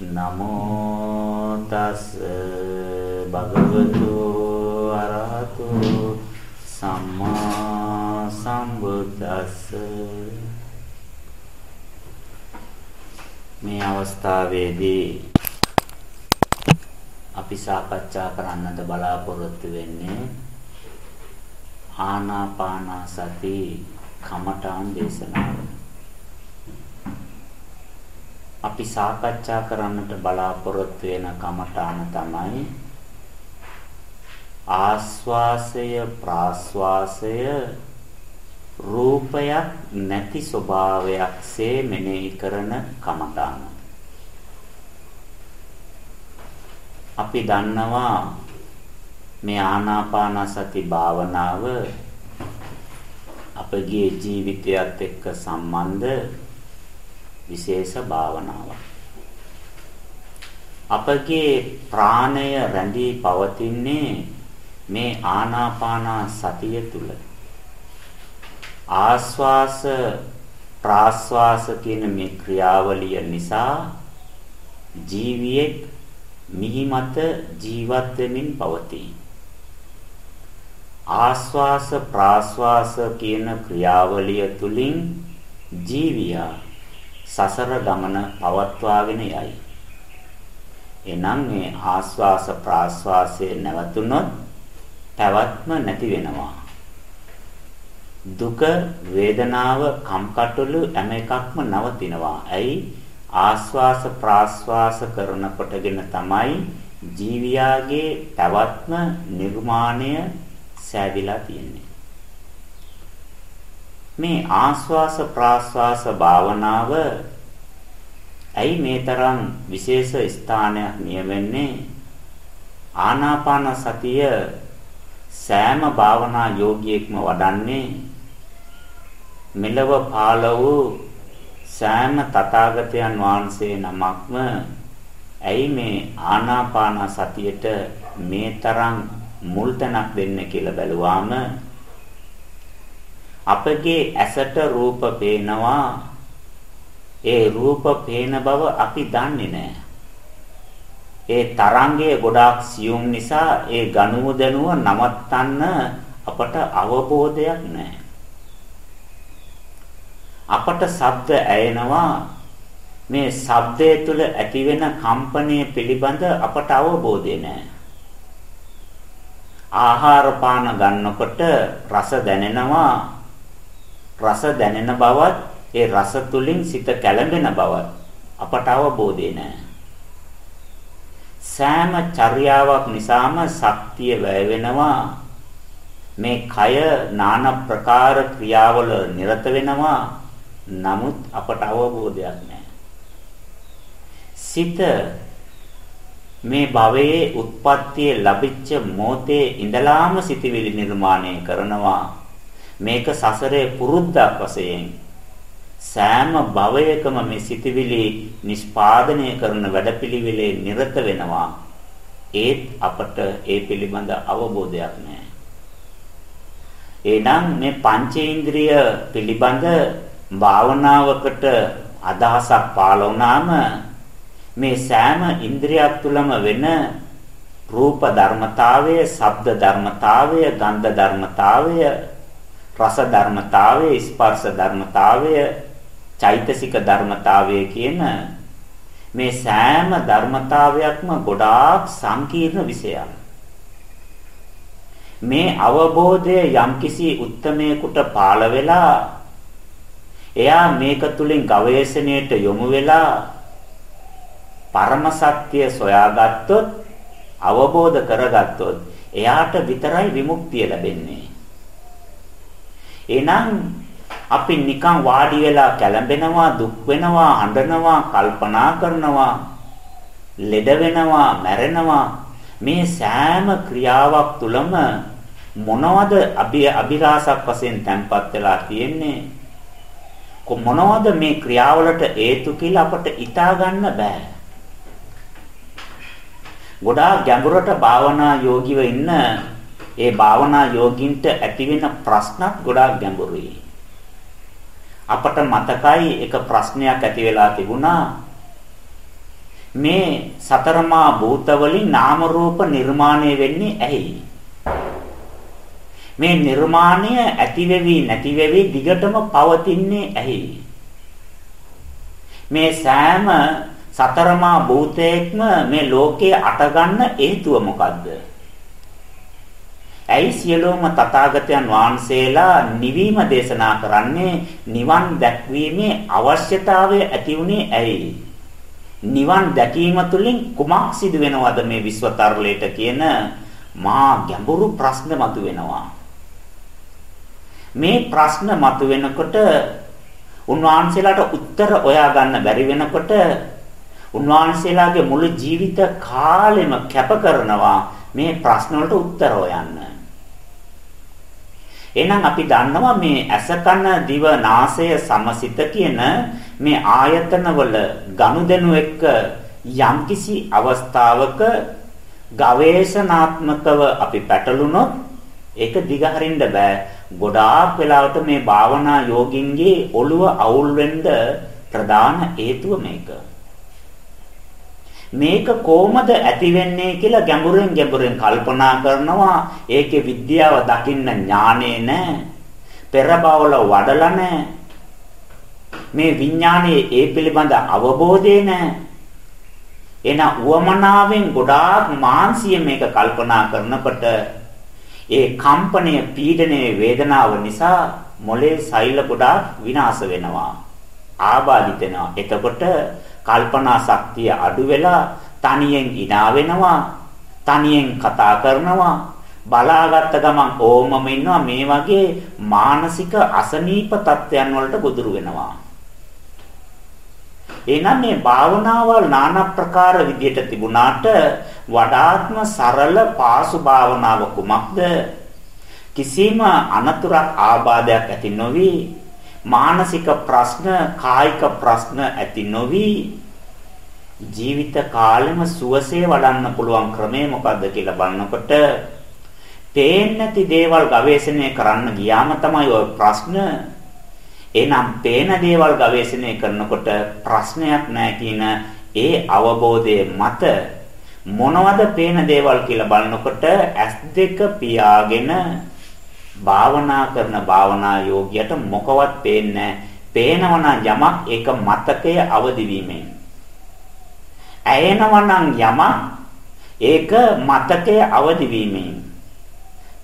නමෝ තස් භගවතු අරහතු සම්මා සම්බුද්දස්ස මේ අවස්ථාවේදී අපි සාකච්ඡා කරන්නට බලාපොරොත්තු වෙන්නේ ආනාපාන සති කමඨාන් දේශනාව. අපි සාකච්ඡා කරන්නට බලාපොරොත්තු වෙන කමඨාන තමයි ආස්වාසය ප්‍රාස්වාසය රූපයක් නැති ස්වභාවයක්සේ මෙනෙහි කරන කමඨාන. අපි දන්නවා මේ ආනාපාන සති භාවනාව අපගේ ජීවිතයත් එක්ක සම්බන්ධ විශේෂ භාවනාවක්. අපගේ ප්‍රාණය රැඳී පවතින්නේ මේ ආනාපාන සතිය තුල. ආස්වාස ප්‍රාස්වාස කියන මේ ක්‍රියාවලිය නිසා ජීවියෙක් මිහිමත ජීවත් වෙමින් පවතී. ආස්වාස ප්‍රාස්වාස කියන ක්‍රියාවලිය තුලින් ජීවියා සසර ගමන පවත්වාගෙන යයි. එනම් මේ ආස්වාස ප්‍රාස්වාසයේ නැවතුනොත් පැවැත්ම නැති වෙනවා. දුක වේදනාව කම්කටොළු හැම එකක්ම නවතිනවා. ඇයි ආස්වාස ප්‍රාස්වාස කරනකොටගෙන තමයි ජීවියාගේ පැවැත්ම නිර්මාණය සෑදිලා තියෙන්නේ. මේ ආස්වාස ප්‍රාස්වාස භාවනාව ඇයි මේ තරම් විශේෂ ස්ථානයක් නියවෙන්නේ ආනාපාන සතිය සෑම භාවනා යෝගියෙක්ම වඩන්නේ මෙලව පාල වූ සෑම තථාගතයන් වහන්සේ නමක්ම ඇයි මේ ආනාපාන සතියට මේ තරම් මුල් තැනක් දෙන්න කියලා බැලුවාම අපගේ ඇසට රූප පේනවා ඒ රූප පේන බව අපි දන්නේ නැහැ. ඒ තරංගයේ ගොඩාක් සියුම් නිසා ඒ ගනුව දැනුව නවත්තන්න අපට අවබෝධයක් නැහැ. අපට ශබ්ද ඇයෙනවා මේ ශබ්දය තුළ ඇතිවෙන කම්පනය පිළිබඳ අපට අවබෝධය නැහැ. ආහාර පාන ගන්නකොට රස දැනෙනවා රස දැනෙන බවත් ඒ රස තුලින් සිත කැළඹෙන බවත් අපට අවබෝධය නැහැ. සෑම චර්යාවක් නිසාම ශක්තිය වැය වෙනවා. මේ කය নানা ප්‍රකාර ක්‍රියාවල නිරත වෙනවා. නමුත් අපට අවබෝධයක් නැහැ. සිත මේ භවයේ උත්පත්තිය ලැබිච්ච මොහොතේ ඉඳලාම සිතවිලි නිර්මාණය කරනවා. මේක සසරේ පුරුද්දක් වශයෙන් සෑම භවයකම මේ සිතවිලි නිස්පාදනය කරන වැඩපිළිවෙලේ නිරත වෙනවා. ඒත් අපට ඒ පිළිබඳ අවබෝධයක් නැහැ. එනම් මේ පංචේන්ද්‍රිය පිළිබඳ භාවනාවකට අදහසක් පාළ වුණාම මේ සෑම ඉන්ද්‍රියක් තුළම වෙන රූප ධර්මතාවය, ශබ්ද ධර්මතාවය, ගන්ධ ධර්මතාවය, රස ධර්මතාවය, ස්පර්ශ ධර්මතාවය, චෛතසික ධර්මතාවය කියන මේ සෑම ධර්මතාවයක්ම ගොඩාක් සංකීර්ණ විෂයක්. මේ අවබෝධය යම්කිසි උත්මේකට පාළ වෙලා එයා මේක තුලින් ගවේෂණයට යොමු වෙලා පරම සත්‍ය සොයාගත්තොත් අවබෝධ කරගත්තොත් එයාට විතරයි විමුක්තිය ලැබෙන්නේ. එහෙනම් අපි නිකන් වාඩි වෙලා කැළඹෙනවා දුක් වෙනවා අඬනවා කල්පනා කරනවා ලෙඩ වෙනවා මැරෙනවා. මේ සෑම ක්‍රියාවක් තුළම මොනවද අභිරාසක් වශයෙන් තැම්පත් වෙලා තියෙන්නේ? මොනවද මේ ක්‍රියාවලට හේතු කියලා අපට හිතා ගන්න බෑ. ගොඩාක් ගැඹුරට භාවනා යෝගිව ඉන්න ඒ භාවනා යෝගින්ට ඇතිවෙන ප්‍රශ්නත් ගොඩාක් ගැඹුරුයි. අපට මතකයි එක ප්‍රශ්නයක් ඇති වෙලා තිබුණා. මේ සතරමා භූත වලින් නාම රූප නිර්මාණය වෙන්නේ ඇයි? මේ නිර්මාණය ඇති වෙවි නැති වෙවි දිගටම පවතින්නේ ඇයි? මේ සෑම සතරමා භූතයක්ම මේ ලෝකයේ අටගන්න හේතුව මොකද්ද? ඇයි සියලුම තථාගතයන් වහන්සේලා නිවීම දේශනා කරන්නේ නිවන් දැක්වීමේ අවශ්‍යතාවය ඇති උනේ ඇයි? නිවන් දැකීම තුළින් කුමක් සිදු වෙනවද මේ විශ්වතරලයට කියන මා ගැඹුරු ප්‍රශ්න මතුවෙනවා. මේ ප්‍රශ්න මතුවෙනකොට උන්වහන්සේලාට උත්තර හොයා ගන්න බැරි වෙනකොට උන්වහන්සේලාගේ මුළු ජීවිත කාලෙම කැප කරනවා මේ ප්‍රශ්න වලට උත්තර හොයන්න. එහෙනම් අපි දන්නවා මේ ඇස කන දිව නාසය සමසිත කියන මේ ආයතනවල ගනුදෙනු එක්ක යම්කිසි අවස්ථාවක ගවේෂණාත්මකව අපි පැටළුනොත් ඒක දිගහරින්න බෑ. ගොඩාක් වෙලාවට මේ භාවනා යෝගින්ගේ ඔළුව අවුල් වෙන්න ප්‍රධාන හේතුව මේක. මේක කොහොමද ඇති වෙන්නේ කියලා ගැඹුරෙන් ගැඹුරෙන් කල්පනා කරනවා. ඒකේ විද්‍යාව දකින්න ඥානේ නැහැ පෙර බවල වඩලා නැහැ මේ විඥානයේ ඒ පිළිබඳ අවබෝධය නැහැ එන උවමනාවෙන් ගොඩාක් මානසිය මේක කල්පනා කරනකොට ඒ කම්පනය පීඩනයේ වේදනාව නිසා මොලේ සෛල ගොඩාක් විනාශ වෙනවා. ආබාධිත වෙනවා. එතකොට කල්පනා ශක්තිය අඩු වෙලා තනියෙන් ඉනා වෙනවා තනියෙන් කතා කරනවා බලාගත්ත ගමන් ඕමම ඉන්නවා. මේ වගේ මානසික අසනීප තත්ත්වයන් වලට ගොදුරු වෙනවා. එහෙනම් මේ භාවනාවල් নানা ප්‍රකාර විදියට තිබුණාට වඩාත්ම සරල පාසු භාවනාව කුමක්ද කිසිම අනතුරක් ආබාධයක් ඇති නොවි මානසික ප්‍රශ්න කායික ප්‍රශ්න ඇති නොවි ජීවිත කාලෙම සුවසේ වඩන්න පුළුවන් ක්‍රමය මොකද්ද කියලා බලනකොට පේන්නේ නැති දේවල් ගවේෂණය කරන්න ගියාම තමයි ওই ප්‍රශ්න. එනම් පේන දේවල් ගවේෂණය කරනකොට ප්‍රශ්නයක් නැහැ කියන ඒ අවබෝධයේ මත මොනවද පේන දේවල් කියලා බලනකොට S2 පියාගෙන භාවනා කරන භාවනා යෝගියට මොකවත් පේන්නේ පේනවනම් යමක් ඒක මතකයේ අවදි වීමෙන්. ඇයෙනවනම් යමක් ඒක මතකයේ අවදි වීමෙන්.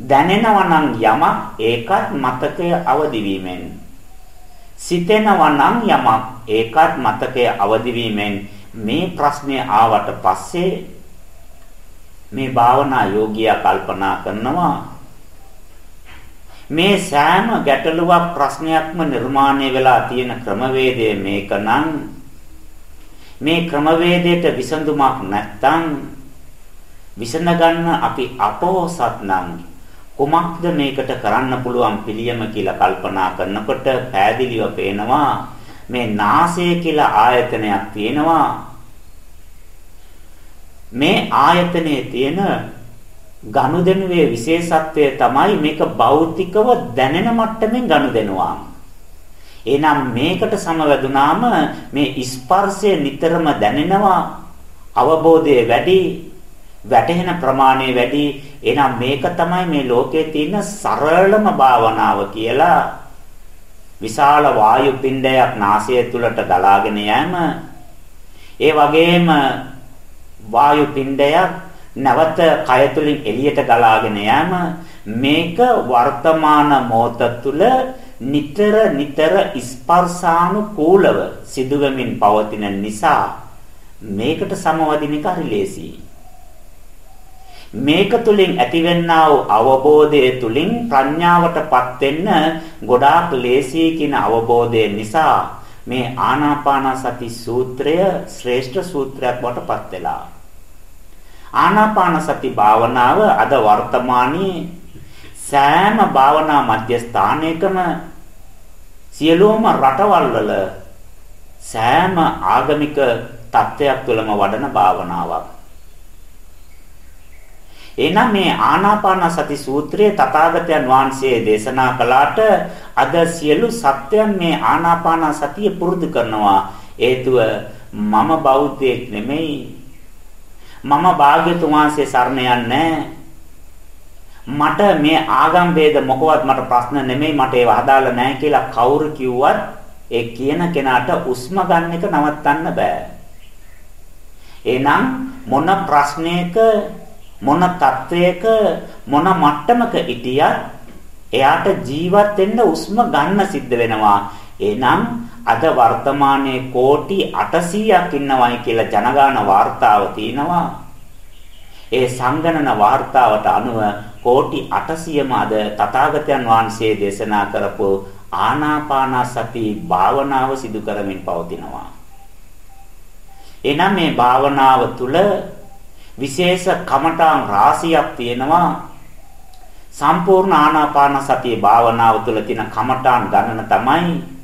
දැනෙනවනම් යමක් ඒකත් මතකයේ අවදි වීමෙන්. සිතෙනවනම් යමක් ඒකත් මතකයේ අවදි වීමෙන් මේ ප්‍රශ්නේ ආවට පස්සේ මේ භාවනා යෝගියා කල්පනා කරනවා මේ සෑම ගැටලුවක් ප්‍රශ්නයක්ම නිර්මාණය වෙලා තියෙන ක්‍රමවේදය මේකනම්. මේ ක්‍රමවේදයට විසඳුමක් නැත්තම් විසඳ ගන්න අපි අපෝසත් නම් කුමක්ද මේකට කරන්න පුළුවන් පිළියම කියලා කල්පනා කරනකොට පෑදිලිව පේනවා මේ නාසය කියලා ආයතනයක් තියෙනවා. මේ ආයතනයේ තියෙන ගනුදෙනුවේ විශේෂත්වය තමයි මේක භෞතිකව දැනෙන මට්ටමින් ගනුදෙනුවා. එහෙනම් මේකට සමවැදුනාම මේ ස්පර්ශය නිතරම දැනෙනවා අවබෝධය වැඩි වැටහෙන ප්‍රමාණය වැඩි එහෙනම් මේක තමයි මේ ලෝකයේ තියෙන සරලම භාවනාව කියලා විශාල වායු පිණ්ඩයක් නාසය තුලට ගලාගෙන යෑම ඒ වගේම වායු පිණ්ඩයක් නැවත කය තුලින් එළියට ගලාගෙන යෑම මේක වර්තමාන මොහොත තුල නිතර නිතර ස්පර්ශානුකූලව සිදුවෙමින් පවතින නිසා මේකට සමවදින එක හරි ලේසියි. මේක තුලින් ඇතිවෙනා වූ අවබෝධය තුලින් ප්‍රඥාවටපත් වෙන්න ගොඩාක් ලේසි කියන අවබෝධය නිසා මේ ආනාපාන සති සූත්‍රය ශ්‍රේෂ්ඨ සූත්‍රයක් බවට පත් වෙලා ආනාපාන සති භාවනාව අද වර්තමානයේ සෑම භාවනා මධ්‍යස්ථානයකම සියලුම රටවල් වල සෑම ආගමික තත්ත්වයක් තුළම වඩන භාවනාවක්. එනම් මේ ආනාපාන සති සූත්‍රයේ තථාගතයන් වහන්සේ දේශනා කළාට අද සියලු සත්‍යයන් මේ ආනාපාන සතිය පුරුදු කරනවා. හේතුව මම බෞද්ධයෙක් නෙමෙයි. මම භාග්‍යතුන් වහන්සේ සරණ යන්නේ මට මේ ආගම් ભેද මොකවත් මට ප්‍රශ්න නෙමෙයි මට ඒව අදාළ නැහැ කියලා කවුරු කිව්වත් ඒ කියන කෙනාට උස්ම ගන්න එක නවත්තන්න බෑ. එහෙනම් මොන ප්‍රශ්නයක මොන තත්වයක මොන මට්ටමක හිටියත් එයාට ජීවත් වෙන්න උස්ම ගන්න සිද්ධ වෙනවා. එහෙනම් අද වර්තමානයේ කෝටි 800ක් ඉන්නවයි කියලා ජනගාන වාර්තාව තියෙනවා. ඒ සංගණන වාර්තාවට අනුව කෝටි 800ම අද තථාගතයන් වහන්සේ දේශනා කරපු ආනාපාන සති භාවනාව සිදු කරමින් පවතිනවා. එනම් මේ භාවනාව තුළ විශේෂ කමඨාන් රාශියක් තියෙනවා. සම්පූර්ණ ආනාපාන සතිය භාවනාව තුළ තියෙන කමඨාන් ගණන තමයි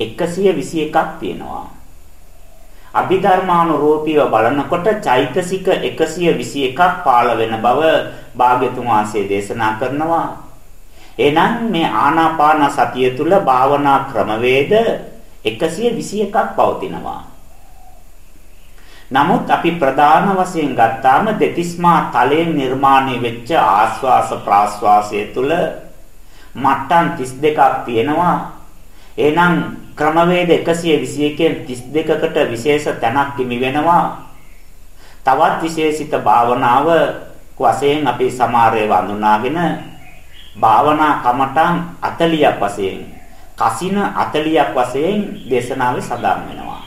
121ක් තියෙනවා. අභිධර්මානුරූපීව බලනකොට චෛතසික 121ක් පාළ වෙන බව භාග්‍යතුන් වහන්සේ දේශනා කරනවා. එහෙනම් මේ ආනාපාන සතිය තුල භාවනා ක්‍රමවේද 121ක් පවතිනවා. නමුත් අපි ප්‍රධාන වශයෙන් ගත්තාම දෙතිස්මා තලයෙන් නිර්මාණය වෙච්ච ආස්වාස ප්‍රාස්වාසය තුල මට්ටම් 32ක් තියෙනවා. එහෙනම් ක්‍රමවේද 121කින් 32කට විශේෂ තැනක් හිමි වෙනවා. තවත් විශේෂිත භාවනාව වශයෙන් අපි සමහරේ වඳුනාගෙන භාවනා කමඨං 40ක් වශයෙන් කසින 40ක් වශයෙන් දේශනාවේ සඳහන් වෙනවා.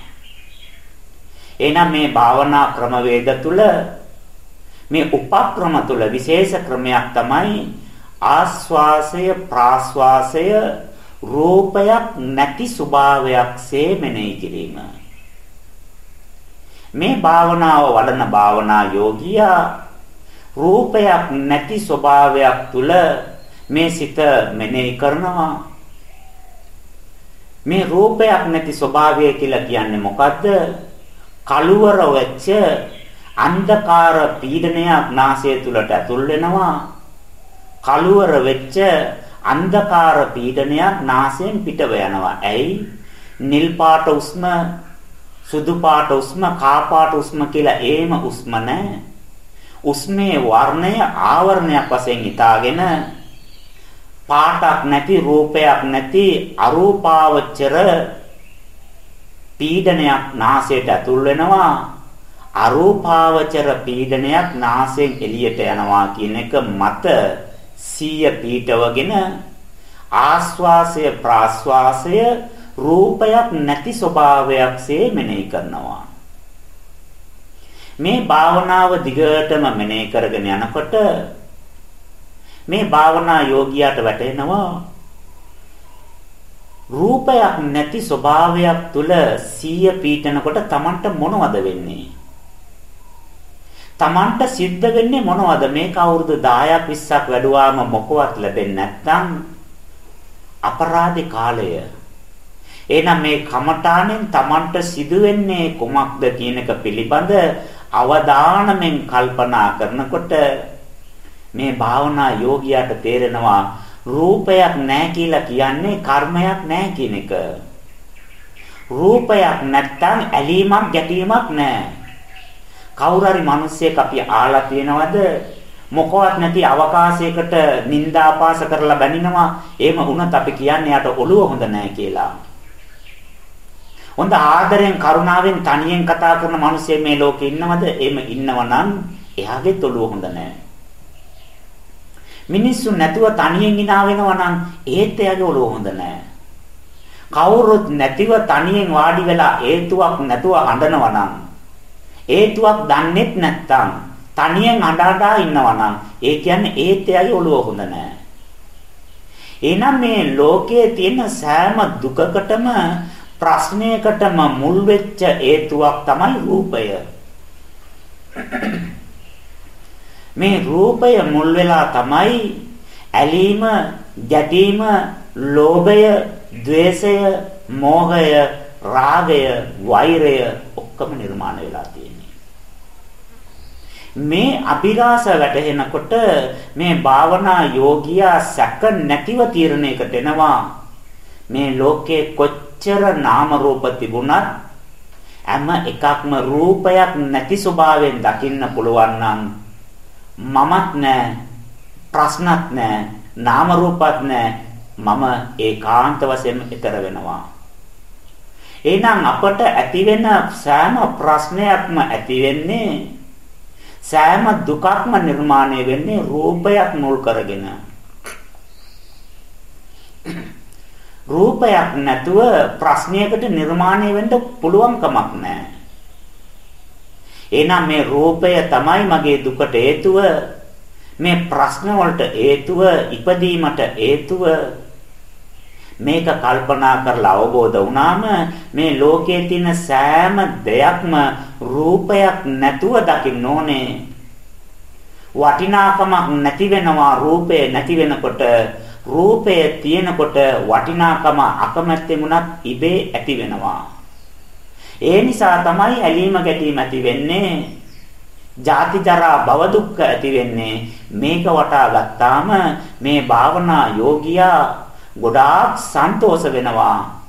එහෙනම් මේ භාවනා ක්‍රමවේද තුල මේ උපක්‍රම තුල විශේෂ ක්‍රමයක් තමයි ආස්වාසය ප්‍රාස්වාසය රූපයක් නැති ස්වභාවයක්සේ මෙනෙහි කිරීම. මේ භාවනාව වඩන භාවනා යෝගියා රූපයක් නැති ස්වභාවයක් තුල මේ සිත මෙනෙහි කරනවා. මේ රූපයක් නැති ස්වභාවය කියලා කියන්නේ මොකද්ද? කළුවර වෙච්ච අන්ධකාර පීඩනයක් නාසය තුලට ඇතුල් වෙනවා. කළුවර වෙච්ච අන්ධකාර පීඩනයක් නාසයෙන් පිටව යනවා. ඇයි? නිල් පාට උස්ම, සුදු පාට උස්ම, කා පාට උස්ම කියලා ඒම උස්ම නැහැ. උස්මේ වර්ණය ආවරණයක් වශයෙන් හිතාගෙන පාටක් නැති රූපයක් නැති අරූපාවචර පීඩනයක් නාසයට ඇතුල් වෙනවා අරූපාවචර පීඩනයක් නාසයෙන් එළියට යනවා කියන එක මත සීය පීඨවගෙන ආස්වාසය ප්‍රාස්වාසය රූපයක් නැති ස්වභාවයක්සේ මෙනෙහි කරනවා මේ භාවනාව දිගටම මෙනෙහි කරගෙන යනකොට මේ භාවනා යෝගියාට වැටෙනවා රූපයක් නැති ස්වභාවයක් තුල සීය පීඨනකොට Tamanට මොනවද වෙන්නේ? Tamanට සිද්ධ වෙන්නේ මොනවද? මේක අවුරුදු 10ක් 20ක් වැඩුවාම මොකවත් ලැබෙන්නේ නැත්නම් අපරාධේ කාලය. එහෙනම් මේ කමඨාණයෙන් Tamanට සිදුවෙන්නේ කුමක්ද කියන එක පිළිබඳ අවධානයෙන් කල්පනා කරනකොට මේ භාවනා යෝගියාට තේරෙනවා රූපයක් නැහැ කියලා කියන්නේ කර්මයක් නැහැ කියන එක. රූපයක් නැත්තම් ඇලීමක් ගැටීමක් නැහැ. කවුරු හරි මිනිස්සෙක් අපි ආලා තියෙනවද මොකවත් නැති අවකාශයකට නිന്ദාපාස කරලා බැනිනවා එහෙම වුණත් අපි කියන්නේ යට ඔළුව හොඳ නැහැ කියලා. හොඳ ආදරෙන් කරුණාවෙන් තනියෙන් කතා කරන මිනිස්සෙ මේ ලෝකේ ඉන්නවද? එහෙම ඉන්නවනම් එයාගේ ඔළුව හොඳ නැහැ. මිනිස්සු නැතුව තනියෙන් hina වෙනවා නම් ඒත් එයාගේ ඔළුව හොඳ නැහැ. කවුරුත් නැතිව තනියෙන් වාඩි වෙලා හේතුවක් නැතුව අඬනවා නම් හේතුවක් දන්නේත් නැත්තම් තනියෙන් අඬා ඉන්නවා නම් ඒ කියන්නේ ඒත් එයාගේ ඔළුව හොඳ නැහැ. එහෙනම් මේ ලෝකයේ තියෙන සෑම දුකකටම ප්‍රශ්නයකටම මුල් වෙච්ච හේතුවක් තමයි රූපය. මේ රූපය මුල් වෙලා තමයි ඇලීම, ගැටීම, ලෝභය, ద్వේෂය, මෝහය, රාගය, වෛරය ඔක්කොම නිර්මාණය වෙලා තියෙන්නේ. මේ අභිලාෂ වැටහෙනකොට මේ භාවනා යෝගියා සැක නැතිව තීරණයකට එනවා. මේ ලෝකේ කොච්චර නාම රූප තිබුණත් හැම එකක්ම රූපයක් නැති ස්වභාවයෙන් දකින්න පුළුවන් නම් මමත් නෑ ප්‍රශ්නත් නෑ නාම රූපත් නෑ මම ඒකාන්ත වශයෙන් ඊතර වෙනවා එහෙනම් අපට ඇතිවෙන සෑම ප්‍රශ්නයක්ම ඇති වෙන්නේ සෑම දුකක්ම නිර්මාණය වෙන්නේ රූපයක් මුල් කරගෙන රූපයක් නැතුව ප්‍රශ්නයකට නිර්මාණය වෙන්න පුළුවන් කමක් නැහැ. එහෙනම් මේ රූපය තමයි මගේ දුකට හේතුව. මේ ප්‍රශ්න වලට හේතුව ඉපදීමට හේතුව මේක කල්පනා කරලා අවබෝධ වුණාම මේ ලෝකයේ තියෙන සෑම දෙයක්ම රූපයක් නැතුව දකින්න ඕනේ. වටිනාකමක් නැති වෙනවා රූපය නැති වෙනකොට රූපය තියෙනකොට වටිනාකම අකමැත්තෙන් උනත් ඉබේ ඇති වෙනවා. ඒ නිසා තමයි ඇලීම ගැටීම ඇති වෙන්නේ. ජාති ජරා භව දුක්ඛ ඇති වෙන්නේ මේක වටා ගත්තාම මේ භාවනා යෝගියා ගොඩාක් සන්තෝෂ වෙනවා.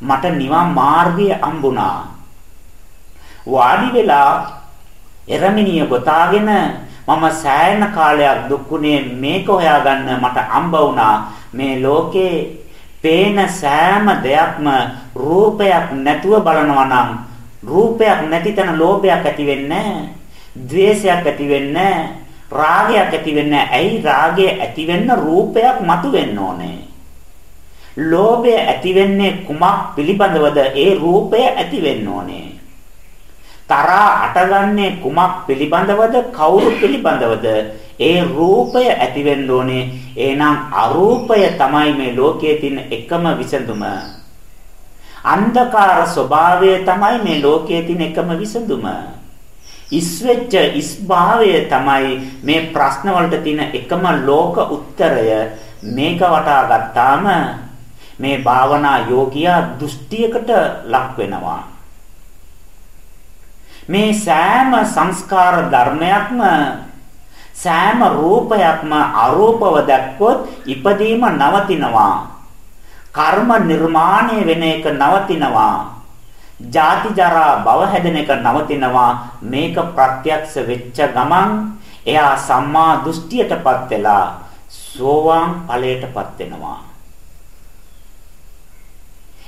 මට නිවන් මාර්ගය හම්බුණා. වාඩි වෙලා එරමිනිය ගොතාගෙන මම සෑහෙන කාලයක් දුක්ුණේ මේක හොයාගන්න මට හම්බ වුණා. මේ ලෝකේ පේන සෑම දෙයක්ම රූපයක් නැතුව බලනවා නම් රූපයක් නැති තැන ලෝභයක් ඇති වෙන්නේ ද්වේෂයක් ඇති වෙන්නේ රාගයක් ඇති වෙන්නේ ඇයි රාගය ඇති වෙන්න රූපයක් මතු වෙන්න ඕනේ ලෝභය ඇති වෙන්නේ කුමක් පිළිබඳවද? ඒ රූපය ඇති වෙන්න ඕනේ. තරහා අටගන්නේ කුමක් පිළිබඳවද? කවුරු පිළිබඳවද? ඒ රූපය ඇති වෙන්න ඕනේ. එහෙනම් අරූපය තමයි මේ ලෝකයේ තියෙන එකම විසඳුම. අන්ධකාර ස්වභාවය තමයි මේ ලෝකයේ තියෙන එකම විසඳුම. ඉස්වෙච්ච ඉස්භාවය තමයි මේ ප්‍රශ්න වලට තියෙන එකම ලෝක උත්තරය. මේක වටා ගත්තාම මේ භාවනා යෝගියා දෘෂ්ටියකට ලක් වෙනවා. මේ සෑම සංස්කාර ධර්මයක්ම සෑම රූපයක්ම අරූපව දැක්කොත් ඉපදීම නවතිනවා. කර්ම නිර්මාණය වෙන එක නවතිනවා. ජාති ජරා භව හැදෙන එක නවතිනවා. මේක ප්‍රත්‍යක්ෂ වෙච්ච ගමන් එයා සම්මා දෘෂ්ටියටපත් වෙලා සෝවාන් ඵලයටපත් වෙනවා.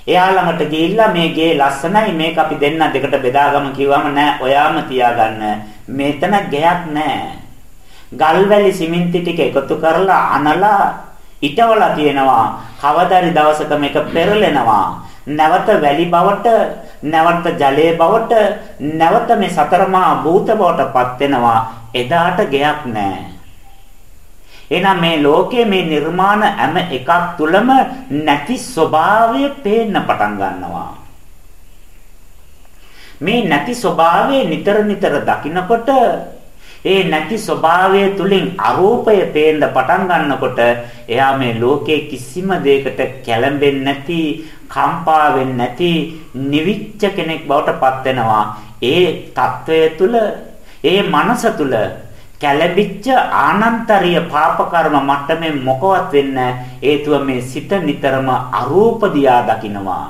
එයා ළඟට ගිහිල්ලා මේ ගේ ලස්සනයි මේක අපි දෙන්න දෙකට බෙදාගමු කිව්වම නෑ ඔයාම තියාගන්න. මෙතන ගයක් නෑ. ගල්වැලි සිමෙන්ති ටික එකතු කරලා අනලා ඉටවලා තියෙනවා. කවදාරි දවසක මේක පෙරලෙනවා. නැවත වැලි බවට නැවත ජලයේ බවට නැවත මේ සතරමා භූත බවටපත් වෙනවා. එදාට ගයක් නෑ. එහෙනම් මේ ලෝකයේ මේ නිර්මාණ හැම එකක් තුළම නැති ස්වභාවය පේන්න පටන් ගන්නවා. මේ නැති ස්වභාවය නිතර නිතර දකිනකොට ඒ නැති ස්වභාවය තුලින් අරූපය පේන්න පටන් ගන්නකොට එයා මේ ලෝකයේ කිසිම දෙයකට කැළඹෙන්නේ නැති, කම්පා වෙන්නේ නැති, නිවිච්ච කෙනෙක් බවට පත් වෙනවා. ඒ తත්වය තුල, ඒ මනස තුල කැළඹිච්ච ආනන්තරීය පාප කර්ම මට්ටමේ මොකවත් වෙන්න හේතුව මේ සිත නිතරම අරූප දියා දකින්නවා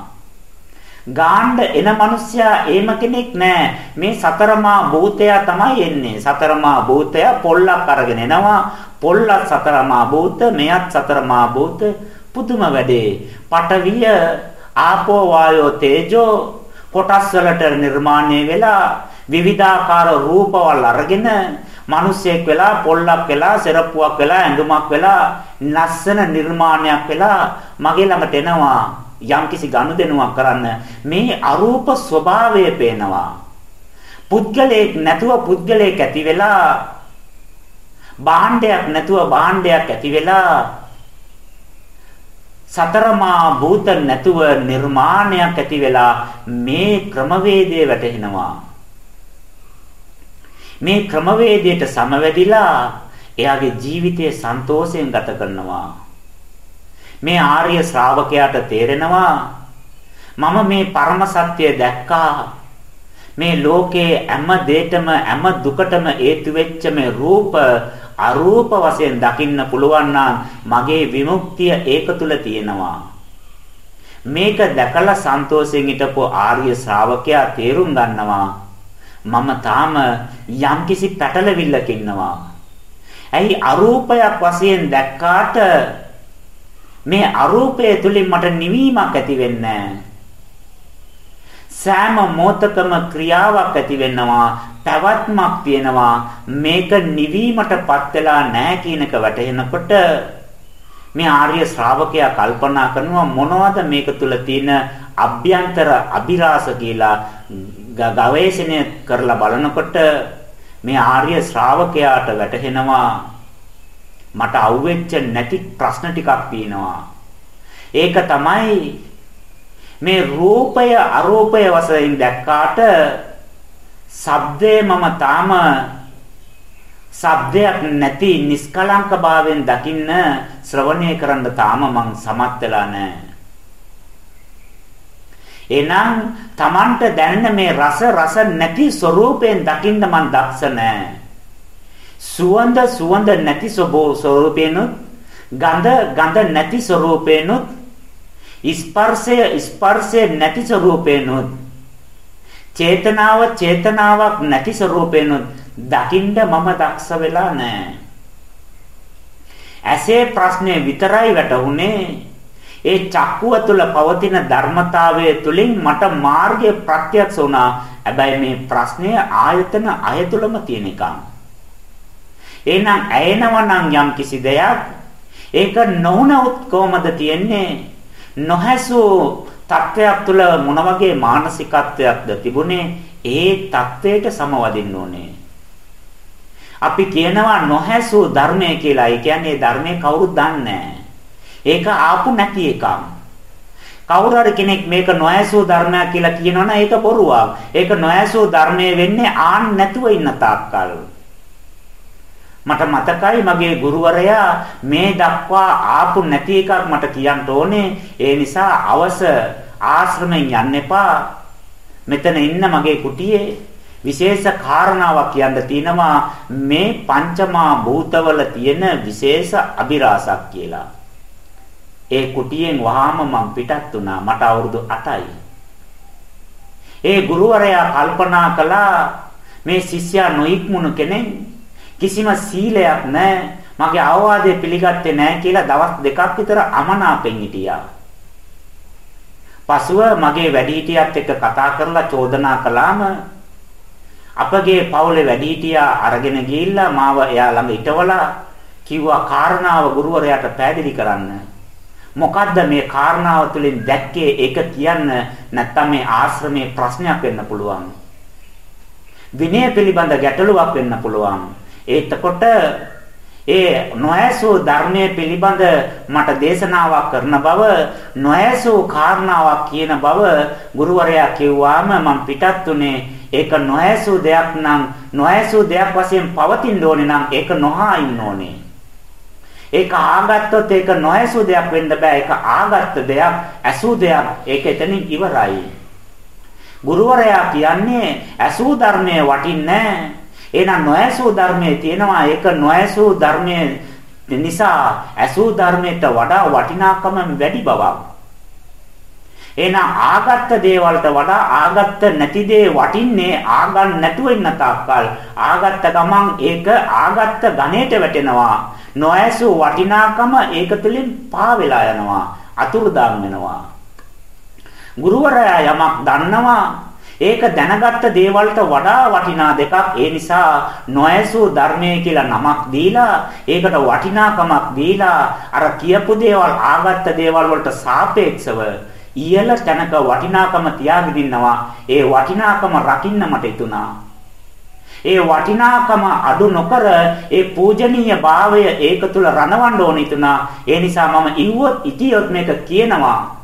ගාණ්ඩ එන මිනිස්සයා එහෙම කෙනෙක් නෑ මේ සතරමා භූතයා තමයි එන්නේ. සතරමා භූතයා පොල්ලක් අරගෙන එනවා. පොල්ලක් සතරමා භූත මෙයත් සතරමා භූත. පුදුම වැඩේ. පටවිය ආපෝ වායෝ තේජෝ කොටස් වලට නිර්මාණය වෙලා විවිධාකාර රූපවල් අරගෙන මිනිස්සෙක් වෙලා පොල්ලක් වෙලා සෙරප්පුවක් වෙලා ඇඳුමක් වෙලා ලස්සන නිර්මාණයක් වෙලා මගේ ළඟට එනවා යම්කිසි ගනුදෙනුවක් කරන්න. මේ අරූප ස්වභාවය පේනවා. පුද්ගලයෙක් නැතුව පුද්ගලයෙක් ඇති වෙලා භාණ්ඩයක් නැතුව භාණ්ඩයක් ඇති වෙලා සතරමා භූත නැතුව නිර්මාණයක් ඇති වෙලා මේ ක්‍රමවේදය වැටහෙනවා. මේ ක්‍රමවේදයට සමවැදිලා එයාගේ ජීවිතය සන්තෝෂයෙන් ගත කරනවා. මේ ආර්ය ශ්‍රාවකයාට තේරෙනවා මම මේ පරම සත්‍ය දැක්කා. මේ ලෝකේ හැම දෙයකම හැම දුකටම හේතු වෙච්ච මේ රූප අරූප වශයෙන් දකින්න පුළුවන් මගේ විමුක්තිය ඒක තුල තියෙනවා. මේක දැකලා සන්තෝෂයෙන් හිටපු ආර්ය ශ්‍රාවකයා තේරුම් ගන්නවා මම තාම යම්කිසි පැටලවිල්ලක ඉන්නවා. ඇයි අරූපයක් වශයෙන් දැක්කාට මේ අරූපය තුලින් මට නිවීමක් ඇති වෙන්නේ සෑම මොහතකම ක්‍රියාවක් ඇති වෙනවා පැවැත්මක් තියෙනවා. මේක නිවීමටපත් වෙලා නැහැ කියන එක වැටහෙනකොට මේ ආර්ය ශ්‍රාවකයා කල්පනා කරනවා මොනවද මේක තුල තියෙන අභ්‍යන්තර අභිරාස කියලා. ගවේෂණය කරලා බලනකොට මේ ආර්ය ශ්‍රාවකයාට වැටහෙනවා මට අහුවෙච්ච නැති ප්‍රශ්න ටිකක් තියෙනවා. ඒක තමයි මේ රූපය අරූපය වශයෙන් දැක්කාට ශබ්දේ මම තාම ශබ්දයක් නැති නිස්කලංක භාවයෙන් දකින්න ශ්‍රවණය කරන්න තාම මං සමත් වෙලා නැහැ. එහෙනම් Tamanට දැනෙන මේ රස රස නැති ස්වરૂපයෙන් දකින්න මන් දක්ෂ නැහැ. සුවඳ සුවඳ නැති ස්වરૂපේනොත් ගඳ ගඳ නැති ස්වરૂපේනොත් ස්පර්ශය ස්පර්ශය නැති ස්වરૂපේනොත් චේතනාව චේතනාවක් නැති ස්වરૂපේනොත් දකින්න මම දක්ෂ වෙලා නැහැ. ඇසේ ප්‍රශ්නේ විතරයි වැටුනේ ඒ චක්කුව තුළ පවතින ධර්මතාවය තුළින් මට මාර්ගය ප්‍රත්‍යක්ෂ වුණා. හැබැයි මේ ප්‍රශ්නය ආයතන අය තුළම තියෙන එකක්. එහෙනම් ඇයෙනවා නම් යම් කිසි දෙයක් ඒක නොවුනොත් කොහමද තියෙන්නේ? නොහැසූ තත්ත්වයක් තුළ මොන වගේ මානසිකත්වයක්ද තිබුණේ? ඒ தത്വයට සමවදින්න ඕනේ. අපි කියනවා නොහැසූ ධර්මය කියලා. ඒ කියන්නේ ධර්මය කවුරුත් දන්නේ නැහැ. ඒක ආපු නැති එකක්. කවුරු හරි කෙනෙක් මේක නොඇසූ ධර්මයක් කියලා කියනවනම් ඒක බොරුවක්. ඒක නොඇසූ ධර්මයේ වෙන්නේ ආන් නැතුව ඉන්න තාක්කල්. මට මතකයි මගේ ගුරුවරයා මේ දක්වා ආපු නැති එකක් මට කියන්න ඕනේ. ඒ නිසා අවස ආශ්‍රමෙන් යන්න එපා. මෙතන ඉන්න මගේ කුටියේ විශේෂ කාරණාවක් කියන්න තියෙනවා මේ පංචමා භූතවල තියෙන විශේෂ අභිරාසක් කියලා. ඒ කුටියෙන් වහාම මම පිටත් වුණා. මට අවුරුදු 8යි. ඒ ගුරුවරයා කල්පනා කළා මේ ශිෂ්‍යයා නොඉක්මුණු කෙනෙක් කිසිම සීලයක් නැහැ. මගේ අවවාදය පිළිගත්තේ නැහැ කියලා දවස් දෙකක් විතර අමනාපෙන් හිටියා. පසුව මගේ වැඩිහිටියත් එක්ක කතා කරලා චෝදනා කළාම අපගේ පවුලේ වැඩිහිටියා අරගෙන ගිහිල්ලා මාව එයා ළඟ ඉටවලා කිව්වා කාරණාව ගුරුවරයාට පැහැදිලි කරන්න. මොකද්ද මේ කාරණාව තුළින් දැක්කේ ඒක කියන්න නැත්නම් මේ ආශ්‍රමයේ ප්‍රශ්නයක් වෙන්න පුළුවන්. විනය පිළිබඳ ගැටලුවක් වෙන්න පුළුවන්. ඒතකොට ඒ නොයසෝ ධර්මයේ පිළිබඳ මට දේශනාවක් කරන බව නොයසෝ කාරණාවක් කියන බව ගුරුවරයා කිව්වාම මම පිටත් උනේ ඒක නොයසෝ දෙයක් නම් නොයසෝ දෙයක් වශයෙන් පවතින්න ඕනේ නම් ඒක නොහා ඉන්න ඕනේ ඒක ආගත්තොත් ඒක නොඇසු දෙයක් වෙන්න බෑ. ඒක ආගත්ත දෙයක්, ඇසු දෙයක්. ඒක එතනින් ඉවරයි. ගුරුවරයා කියන්නේ ඇසු ධර්මයේ වටින්නේ එහෙනම් නොඇසු ධර්මයේ තියෙනවා. ඒක නොඇසු ධර්මයේ නිසා ඇසු ධර්මයට වඩා වටිනාකම වැඩි බවක්. එහෙනම් ආගත්ත දේවල්ට වඩා ආගත්ත නැති දේ වටින්නේ ආගන් නැතුව ඉන්න තාක්කල්. ආගත්ත ගමන් ඒක ආගත්ත ගණයට වැටෙනවා. නොඇසු වටිනාකම ඒක තුළින් පා වෙලා යනවා. අතුරුදාන් වෙනවා. ගුරුවරයා යමක් දන්නවා ඒක දැනගත්ත දේවල්ට වඩා වටිනා දෙකක්. ඒ නිසා නොඇසු ධර්මයේ කියලා නමක් දීලා ඒකට වටිනාකමක් දීලා අර කියපු දේවල් ආගත්ත දේවල් වලට සාපේක්ෂව ඉහළ තැනක වටිනාකම තියාගෙන ඉන්නවා ඒ වටිනාකම රකින්න මට හිතුණා ඒ වටිනාකම අඩු නොකර ඒ පූජනීය භාවය ඒක තුල රණවන්න ඕන ඉතුණා. ඒ නිසා මම ඉව්වොත් ඉතියොත් මේක කියනවා.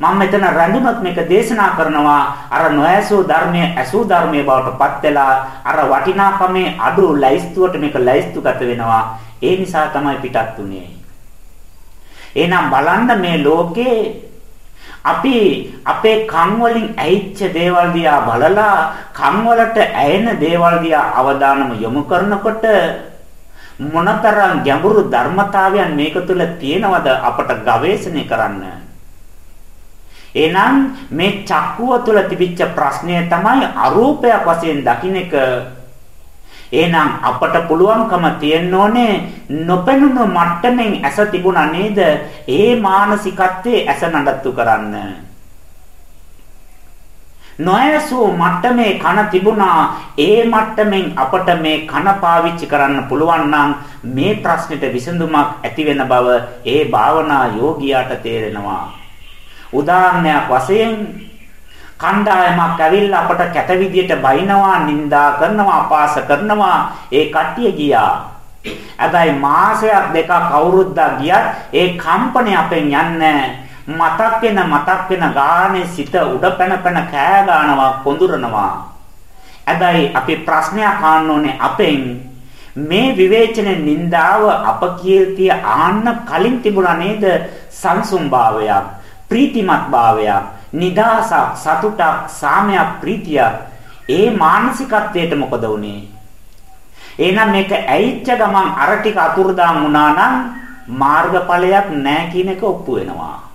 මම මෙතන රැඳුනොත් මේක දේශනා කරනවා. අර නොඇසූ ධර්මයේ ඇසූ ධර්මයේ බවට පත් වෙලා අර වටිනාකමේ අඩු ලයිස්තුවට මේක ලයිස්තුගත වෙනවා. ඒ නිසා තමයි පිටත් උනේ. එහෙනම් බලන්න මේ ලෝකේ අපි අපේ කන් වලින් ඇහිච්ච දේවල් දිහා බලලා කන් වලට ඇයෙන දේවල් දිහා අවධානම යොමු කරනකොට මොනතරම් ගැඹුරු ධර්මතාවයන් මේක තුල තියෙනවද අපට ගවේෂණය කරන්න. එහෙනම් මේ චක්කුව තුළ තිබිච්ච ප්‍රශ්නය තමයි අරූපයක් වශයෙන් දකින්න එක. එහෙනම් අපට පුළුවන්කම තියෙන්න ඕනේ නොපෙනුණු මට්ටමින් ඇස තිබුණා නේද? ඒ මානසිකත්වයේ ඇස නඩත්තු කරන්න. නොයසු මට්ටමේ කන තිබුණා ඒ මට්ටමින් අපට මේ කන පාවිච්චි කරන්න පුළුවන් නම් මේ ප්‍රශ්නෙට විසඳුමක් ඇති වෙන බව ඒ භාවනා යෝගියාට තේරෙනවා උදාහරණයක් වශයෙන් කණ්ඩායමක් ඇවිල්ලා අපට කැත විදියට බයිනවා නිඳා කරනවා අපාස කරනවා. ඒ කට්ටිය ගියා. හැබැයි මාසයක් දෙකක් අවුරුද්දක් ගියත් ඒ කම්පණය අපෙන් යන්නේ මතක් වෙන මතක් වෙන ගානේ සිත උඩ පැන පැන කෑ ගන්නවා කොඳුරනවා. හැබැයි අපි ප්‍රශ්නයක් අහන්න ඕනේ අපෙන්. මේ විවේචන නින්දාව අපකීර්තිය ආන්න කලින් තිබුණා නේද? සංසුම් භාවයක් ප්‍රීතිමත් භාවයක්. නිදාසක් සතුටක් සාමයක් ප්‍රීතිය. ඒ මානසිකත්වයට මොකද වුනේ? එහෙනම් මේක ඇයිච්ච ගමන් අර ටික අතුරුදාන් වුණා නම් මාර්ගඵලයක් නැහැ කියන එක ඔප්පු වෙනවා.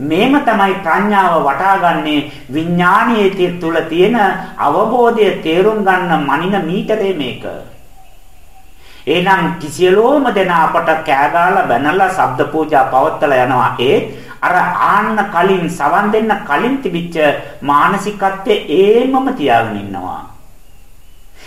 මේම තමයි ප්‍රඥාව වටාගන්නේ විඥානීය තුල තියෙන අවබෝධය තේරුම් ගන්න මනින මීටරේ මේක. එහෙනම් කිසියලෝම දෙන අපට කෑගාලා බැනලා ශබ්ද පූජා පවත්තලා යනවා. ඒ අර ආන්න කලින් සවන් දෙන්න කලින් තිබිච්ච මානසිකත්වයේ ඒමම තියාගෙන ඉන්නවා.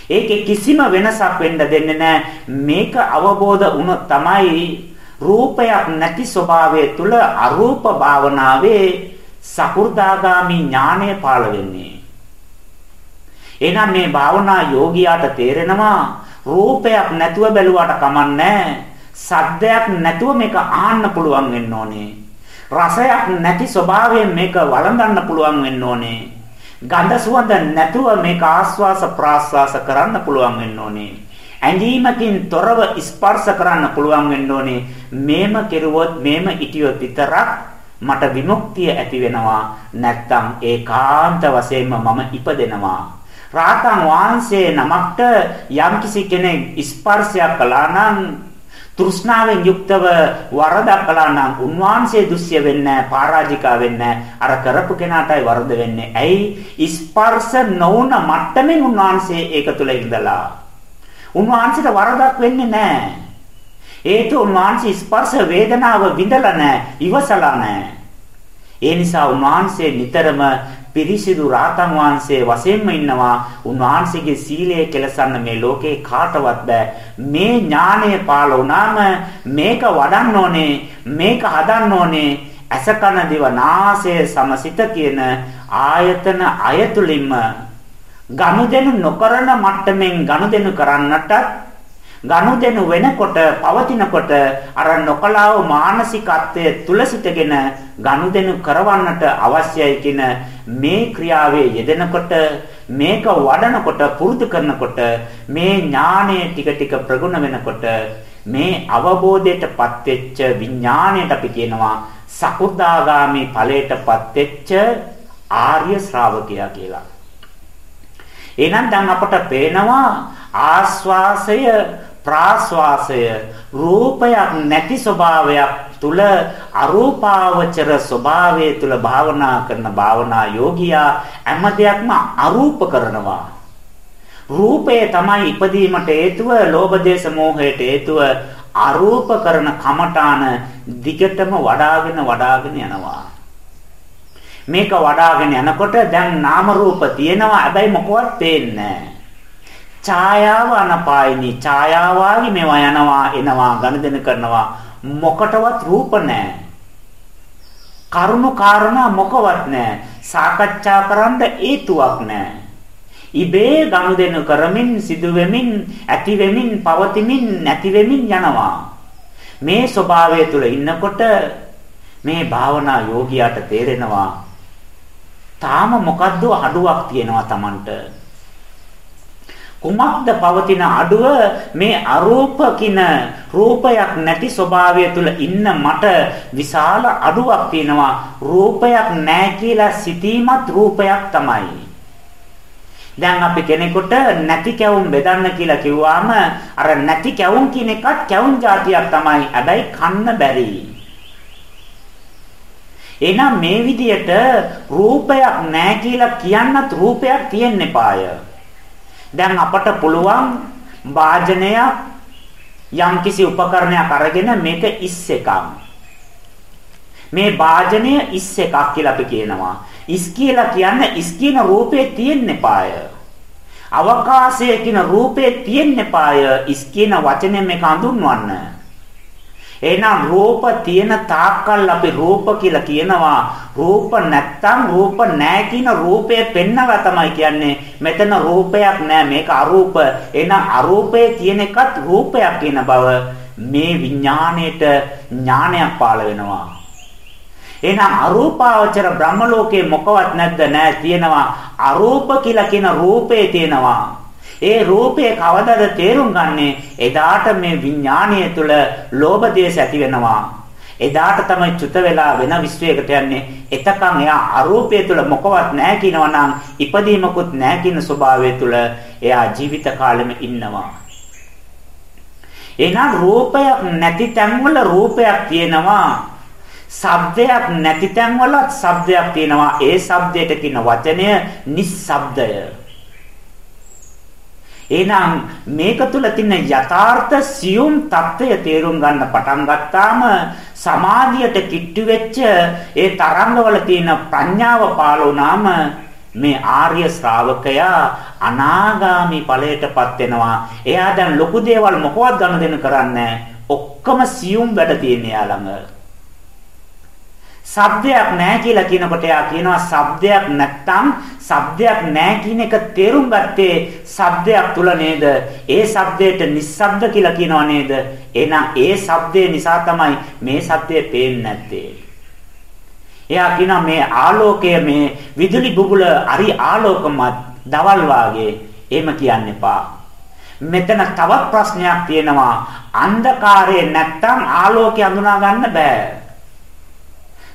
ඒකේ කිසිම වෙනසක් වෙන්න දෙන්නේ නැහැ. මේක අවබෝධ වුණොත් තමයි රූපයක් නැති ස්වභාවය තුල අරූප භාවනාවේ සකු르දාගාමි ඥානය පාළ වෙන්නේ. එහෙනම් මේ භාවනා යෝගියාට තේරෙනවා රූපයක් නැතුව බැලුවාට කමන්නේ සද්දයක් නැතුව මේක ආන්න පුළුවන් වෙන්න ඕනේ. රසයක් නැති ස්වභාවයෙන් මේක වළඳන්න පුළුවන් වෙන්න ඕනේ. ගන්ධ සුවඳ නැතුව මේක ආස්වාස ප්‍රාස්වාස කරන්න පුළුවන් වෙන්න ඕනේ. ඇඟීමකින් තොරව ස්පර්ශ කරන්න පුළුවන් වෙන්න ඕනේ. මේම කෙරුවොත් මේම ඉටියොත් විතරක් මට විමුක්තිය ඇති වෙනවා. නැත්තම් ඒකාන්ත වශයෙන්ම මම ඉපදෙනවා. රාතන් වහන්සේ නමකට යම්කිසි කෙනෙක් ස්පර්ශයක් කළා නම් තෘෂ්ණාවෙන් යුක්තව වරදක් කළා නම් උන්වහන්සේ දුස්ය වෙන්නේ පරාජිකා වෙන්නේ අර කරපු කෙනාටයි වරද වෙන්නේ. ඇයි ස්පර්ශ නොවුන මට්ටමින් උන්වහන්සේ ඒක තුල ඉඳලා උන්වහන්සේට වරදක් වෙන්නේ නැහැ. හේතු උන්වහන්සේ ස්පර්ශ වේදනාව විඳලා නැහැ, ඉවසලා නැහැ. ඒ නිසා උන්වහන්සේ නිතරම පිරිසිදු රාතන් වහන්සේ වශයෙන්ම ඉන්නවා. උන්වහන්සේගේ සීලය කෙලසන්න මේ ලෝකේ කාටවත් බෑ. මේ ඥානය පාල වුණාම මේක වඩන්න ඕනේ, මේක හදන්න ඕනේ. අසකන දිව නාසය සමසිත කියන ආයතන අයතුලින්ම ගනුදෙනු නොකරන මට්ටමින් ගනුදෙනු කරන්නටත් ගනුදෙනු වෙනකොට පවතිනකොට අර නොකලාව මානසිකත්වයේ තුල සිටගෙන ගනුදෙනු කරවන්නට අවශ්‍යයි කියන මේ ක්‍රියාවේ යෙදෙනකොට මේක වඩනකොට පුරුදු කරනකොට මේ ඥානය ටික ටික ප්‍රගුණ වෙනකොට මේ අවබෝධයටපත් වෙච්ච විඥාණයට අපි කියනවා සකුදාගාමි ඵලයටපත් වෙච්ච ආර්ය ශ්‍රාවකයා කියලා. එහෙනම් දැන් අපට පේනවා ආස්වාසය ප්‍රාස්වාසය රූපයක් නැති ස්වභාවයක් තුල අරූපාවචර ස්වභාවය තුල භාවනා කරන භාවනා යෝගියා හැම දෙයක්ම අරූප කරනවා. රූපය තමයි ඉපදීමට හේතුව ලෝභ දේශ මොහයට හේතුව අරූප කරන කමඨාන දිගටම වඩාගෙන වඩාගෙන යනවා. මේක වඩාගෙන යනකොට දැන් නාම රූප තියෙනවා හැබැයි මොකවත් පේන්නේ ඡායාව අනපායිනි. ඡායාවාගේ මේවා යනවා එනවා ගනුදෙනු කරනවා. මොකටවත් රූප නැහැ. කරුණු කාරණා මොකවත් නැහැ. සාකච්ඡා කරන්න හේතුවක් නැහැ. ඉබේ ගනුදෙනු කරමින් සිදු වෙමින් ඇති වෙමින් පවතිමින් නැති වෙමින් යනවා. මේ ස්වභාවය තුළ ඉන්නකොට මේ භාවනා යෝගියාට තේරෙනවා තාම මොකද්ද අඩුවක් තියෙනවා Tamanට. කුමක්ද පවතින අඩුව? මේ අරූපකින රූපයක් නැති ස්වභාවය තුල ඉන්න මට විශාල අඩුවක් තියෙනවා. රූපයක් නැහැ කියලා සිතීමත් රූපයක් තමයි. දැන් අපි කෙනෙකුට නැති කැවුම් බෙදන්න කියලා කිව්වාම අර නැති කැවුම් කියන එකත් කැවුම් జాතියක් තමයි. හැබැයි කන්න බැරි. එහෙනම් මේ විදියට රූපයක් නැහැ කියලා කියන්නත් රූපයක් තියෙන්න එපාය. දැන් අපට පුළුවන් වාජනයක් යම්කිසි උපකරණයක් අරගෙන මේක ඉස් එකක්. මේ වාජනය ඉස් එකක් කියලා අපි කියනවා. ඉස් කියලා කියන්නේ ඉස් කියන රූපේ තියෙන්න එපාය. අවකාශයේ කියන රූපේ තියෙන්න එපාය. ඉස් කියන වචනේ මේක හඳුන්වන්න. එහෙනම් රූප තියෙන තාක්කල් අපි රූප කියලා කියනවා. රූප නැත්තම් රූප නැහැ කියන රූපය පෙන්නව තමයි කියන්නේ. මෙතන රූපයක් නැහැ මේක අරූප. එහෙනම් අරූපේ කියන එකත් රූපයක් කියන බව මේ විඥාණයට ඥානයක් පාළ වෙනවා. එහෙනම් අරූපාවචර බ්‍රහ්ම ලෝකේ මොකවත් නැද්ද නෑ තියෙනවා අරූප කියලා කියන රූපේ තියෙනවා ඒ රූපේ කවදද තේරුම් ගන්නෙ? එදාට මේ විඥාණය තුල ලෝභ දේශ ඇති වෙනවා. එදාට තමයි චුත වෙලා වෙන විශ්වයකට යන්නේ. එතකන් එයා අරූපය තුල මොකවත් නැහැ කියනවා නම් ඉපදීමකුත් නැහැ කියන ස්වභාවය තුල එයා ජීවිත කාලෙම ඉන්නවා. එහෙනම් රූපයක් නැති තැන්වල රූපයක් තියෙනවා. ශබ්දයක් නැති තැන්වලත් ශබ්දයක් තියෙනවා. ඒ ශබ්දයට කියන වචනය නිස්සබ්දය. එහෙනම් මේක තුල තියෙන යථාර්ථ සියුම් తত্ত্বය තේරුම් ගන්න පටන් ගත්තාම සමාධියට කිට්ටු වෙච්ච ඒ තරංගවල තියෙන ප්‍රඥාව පාලුණාම මේ ආර්ය ශ්‍රාවකයා අනාගාමි ඵලයටපත් වෙනවා. එයා දැන් ලොකු දේවල් මොකවත් ගනුදෙනු කරන්නේ නැහැ. ඔක්කොම සියුම් වැඩ තියෙන යා ළඟ. ශබ්දයක් නැහැ කියලා කියනකොට එයා කියනවා ශබ්දයක් නැත්තම් ශබ්දයක් නැහැ කියන එක තේරුම් ගත්තේ ශබ්දයක් තුල නේද? ඒ ශබ්දයට නිස්සබ්ද කියලා කියනවා නේද? එහෙනම් ඒ ශබ්දේ නිසා තමයි මේ සත්‍යය පේන්නේ නැත්තේ. එයා කියනවා මේ ආලෝකය මේ විදුලි බුබුල අරි ආලෝකමත් දවල් වාගේ එහෙම කියන්න එපා. මෙතන තවත් ප්‍රශ්නයක් තියෙනවා. අන්ධකාරයේ නැත්තම් ආලෝකය අඳුනා ගන්න බෑ.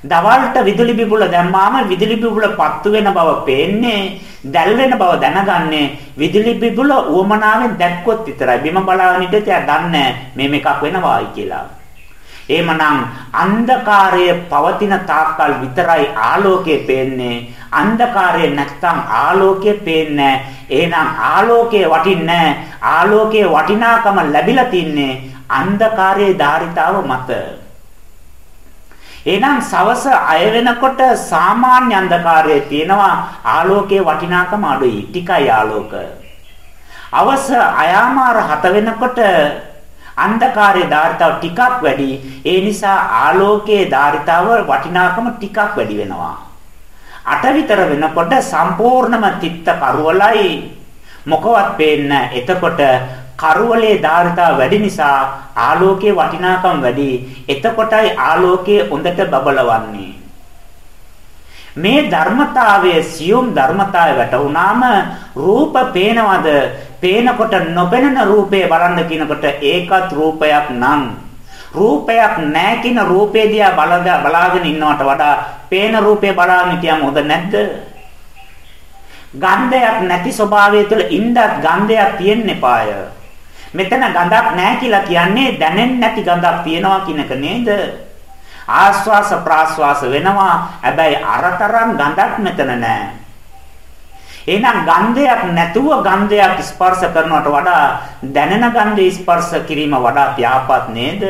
දවල්ට විදුලි බිබුල දැම්මාම විදුලි බිබුල පත්තු වෙන බව පේන්නේ දැල් වෙන බව දැනගන්නේ විදුලි බිබුල උවමනාවෙන් දැක්කොත් විතරයි බිම බලාගෙන ඉඳිට එයා දන්නේ මේ මේකක් වෙනවායි කියලා. එහෙමනම් අන්ධකාරයේ පවතින තාක්කල් විතරයි ආලෝකය පේන්නේ. අන්ධකාරයේ නැත්තම් ආලෝකය පේන්නේ එහෙනම් ආලෝකයේ වටින්නේ ආලෝකයේ වටිනාකම ලැබිලා තින්නේ අන්ධකාරයේ ධාරිතාව මත. එහෙනම් සවස අය වෙනකොට සාමාන්‍ය අන්ධකාරයේ තියෙනවා ආලෝකයේ වටිනාකම අඩුයි. ටිකයි ආලෝක. අවස අයාමාර හත වෙනකොට අන්ධකාරයේ ධාරිතාව ටිකක් වැඩි. ඒ නිසා ආලෝකයේ ධාරිතාව වටිනාකම ටිකක් වැඩි වෙනවා. අට විතර වෙනකොට සම්පූර්ණම තිත්ත කරවලයි මොකවත් පේන්නේ එතකොට කරවලේ ධාරිතාව වැඩි නිසා ආලෝකයේ වටිනාකම වැඩි. එතකොටයි ආලෝකයේ හොඳට බබලවන්නේ. මේ ධර්මතාවයේ සියුම් ධර්මතාවය වැටුණාම රූප පේනවද? පේනකොට නොපෙනෙන රූපේ බලන්න කියනකොට ඒකත් රූපයක් නම් රූපයක් නැහැ කියන රූපේ දිහා බලාගෙන ඉන්නවට වඩා පේන රූපේ බලාගෙන කියම හොඳ නැද්ද? ගන්ධයක් නැති ස්වභාවය තුළ ඉන්නත් ගන්ධයක් තියෙන්න එපාය. මෙතන ගඳක් නැහැ කියලා කියන්නේ දැනෙන්නේ නැති ගඳක් තියෙනවා කියන එක නේද? ආස්වාස ප්‍රාස්වාස වෙනවා. හැබැයි අරතරම් ගඳක් මෙතන නැහැ. එහෙනම් ගන්ධයක් නැතුව ගන්ධයක් ස්පර්ශ කරනවට වඩා දැනෙන ගන්ධය ස්පර්ශ කිරීම වඩා ව්‍යාපත් නේද?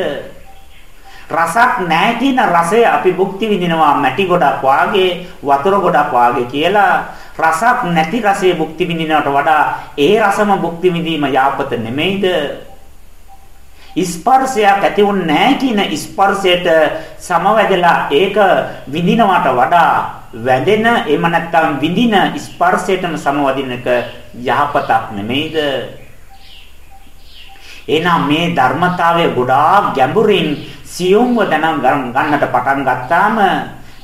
රසක් නැහැ කියන රසය අපි භුක්ති විඳිනවා මැටි ගොඩක් වාගේ වතුර ගොඩක් වාගේ කියලා රසක් නැති රසයේ භුක්ති විඳිනවට වඩා ඒ රසම භුක්ති විඳීම යාපත නෙමෙයිද? ස්පර්ශයක් ඇති වුන්නේ නැහැ කියන ස්පර්ශයට සමවැදලා ඒක විඳිනවට වඩා වැඳෙන එහෙම නැත්නම් විඳින ස්පර්ශයටම සමවදින එක යහපතක් නෙමෙයිද? එහෙනම් මේ ධර්මතාවය ගොඩාක් ගැඹුරින් සියුම්ව දැන ගන්නට පටන් ගත්තාම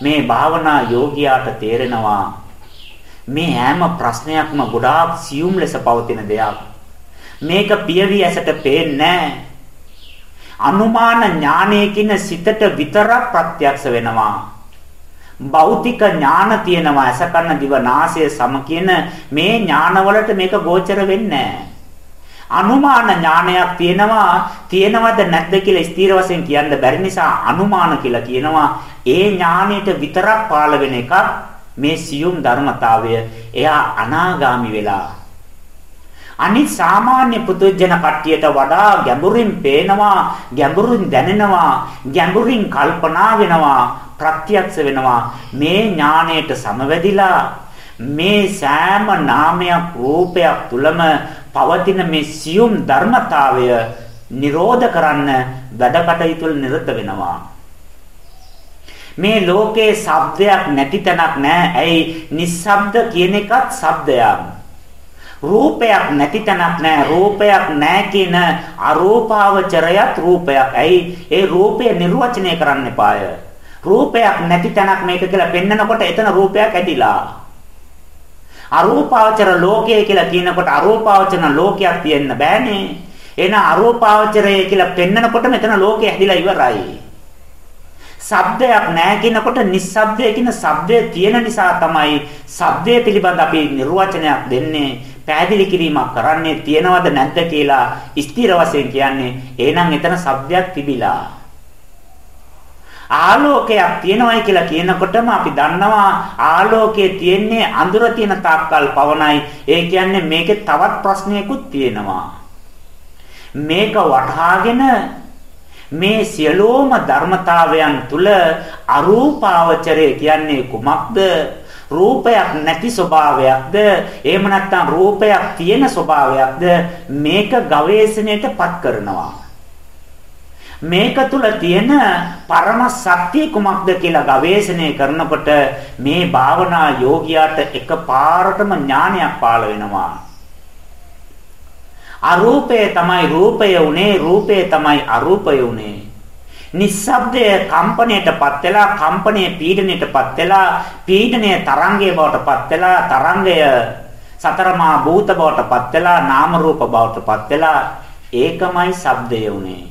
මේ භාවනා යෝගියාට තේරෙනවා මේ හැම ප්‍රශ්නයක්ම ගොඩාක් සියුම් ලෙස පවතින දෙයක්. මේක පියවි ඇසට පේන්නේ අනුමාන ඥානයකින් සිතට විතරක් ප්‍රත්‍යක්ෂ වෙනවා. භෞතික ඥාන තියෙනවා අසකන්න දිව නාසය සම කියන මේ ඥානවලට මේක ගෝචර වෙන්නේ අනුමාන ඥානයක් තියෙනවා තියෙනවද නැද්ද කියලා ස්ථීර වශයෙන් කියන්න බැරි නිසා අනුමාන කියලා කියනවා ඒ ඥාණයට විතරක් පාළ වෙන එකක් මේ සියුම් ධර්මතාවය එයා අනාගාමි වෙලා අනිත් සාමාන්‍ය පුදුජන කට්ටියට වඩා ගැඹුරින් පේනවා ගැඹුරින් දැනෙනවා ගැඹුරින් කල්පනා වෙනවා ප්‍රත්‍යක්ෂ වෙනවා මේ ඥාණයට සමවැදිලා මේ සෑම නාමයක් රූපයක් තුලම පවතින මේ සියුම් ධර්මතාවය නිරෝධ කරන්න වැඩ කටයුතු නිරත වෙනවා. මේ ලෝකේ ශබ්දයක් නැති තැනක් නැහැ. ඇයි? නිස්සබ්ද කියන එකත් ශබ්දයක්. රූපයක් නැති තැනක් නැහැ. රූපයක් නැහැ කියන අරූපාවචරයත් රූපයක්. ඇයි? ඒ රූපය නිර්වචනය කරන්න එපාය. රූපයක් නැති තැනක් මේක කියලා පෙන්නකොට එතන රූපයක් ඇදිලා. අරූපාවචර ලෝකය කියලා කියනකොට අරූපාවචර ලෝකයක් තියෙන්න බෑනේ. එහෙනම් අරූපාවචරය කියලා පෙන්නකොට මෙතන ලෝකය හැදිලා ඉවරයි. ශබ්දයක් නැහැ කියනකොට නිස්සබ්දය කියන ශබ්දය තියෙන නිසා තමයි ශබ්දය පිළිබඳ අපි නිර්වචනයක් දෙන්නේ. පැහැදිලි කිරීමක් කරන්නේ තියෙනවද නැද්ද කියලා ස්ථිර වශයෙන් කියන්නේ. එහෙනම් එතන ශබ්දයක් තිබිලා. ආලෝකයක් තියෙනවයි කියලා කියනකොටම අපි දන්නවා ආලෝකයේ තියෙන්නේ අඳුර තියෙන තාක්කල් පවණයි. ඒ කියන්නේ මේකේ තවත් ප්‍රශ්නයකුත් තියෙනවා. මේක වටහාගෙන මේ සියලෝම ධර්මතාවයන් තුල අරූපාවචරය කියන්නේ කුමක්ද? රූපයක් නැති ස්වභාවයක්ද? එහෙම නැත්නම් රූපයක් තියෙන ස්වභාවයක්ද? මේක ගවේෂණයට පත් කරනවා. මේක තුල තියෙන පරම සත්‍ය කුමක්ද කියලා ගවේෂණය කරනකොට මේ භාවනා යෝගියාට එකපාරටම ඥානයක් පාළ වෙනවා. අරූපය තමයි රූපය උනේ රූපය තමයි අරූපය උනේ. නිස්සබ්දය කම්පණයටපත් වෙලා කම්පණය පීඩණයටපත් වෙලා පීඩණය තරංගයේ බවටපත් වෙලා තරංගය සතරමා භූත බවටපත් වෙලා නාම රූප බවටපත් වෙලා ඒකමයි ශබ්දය උනේ.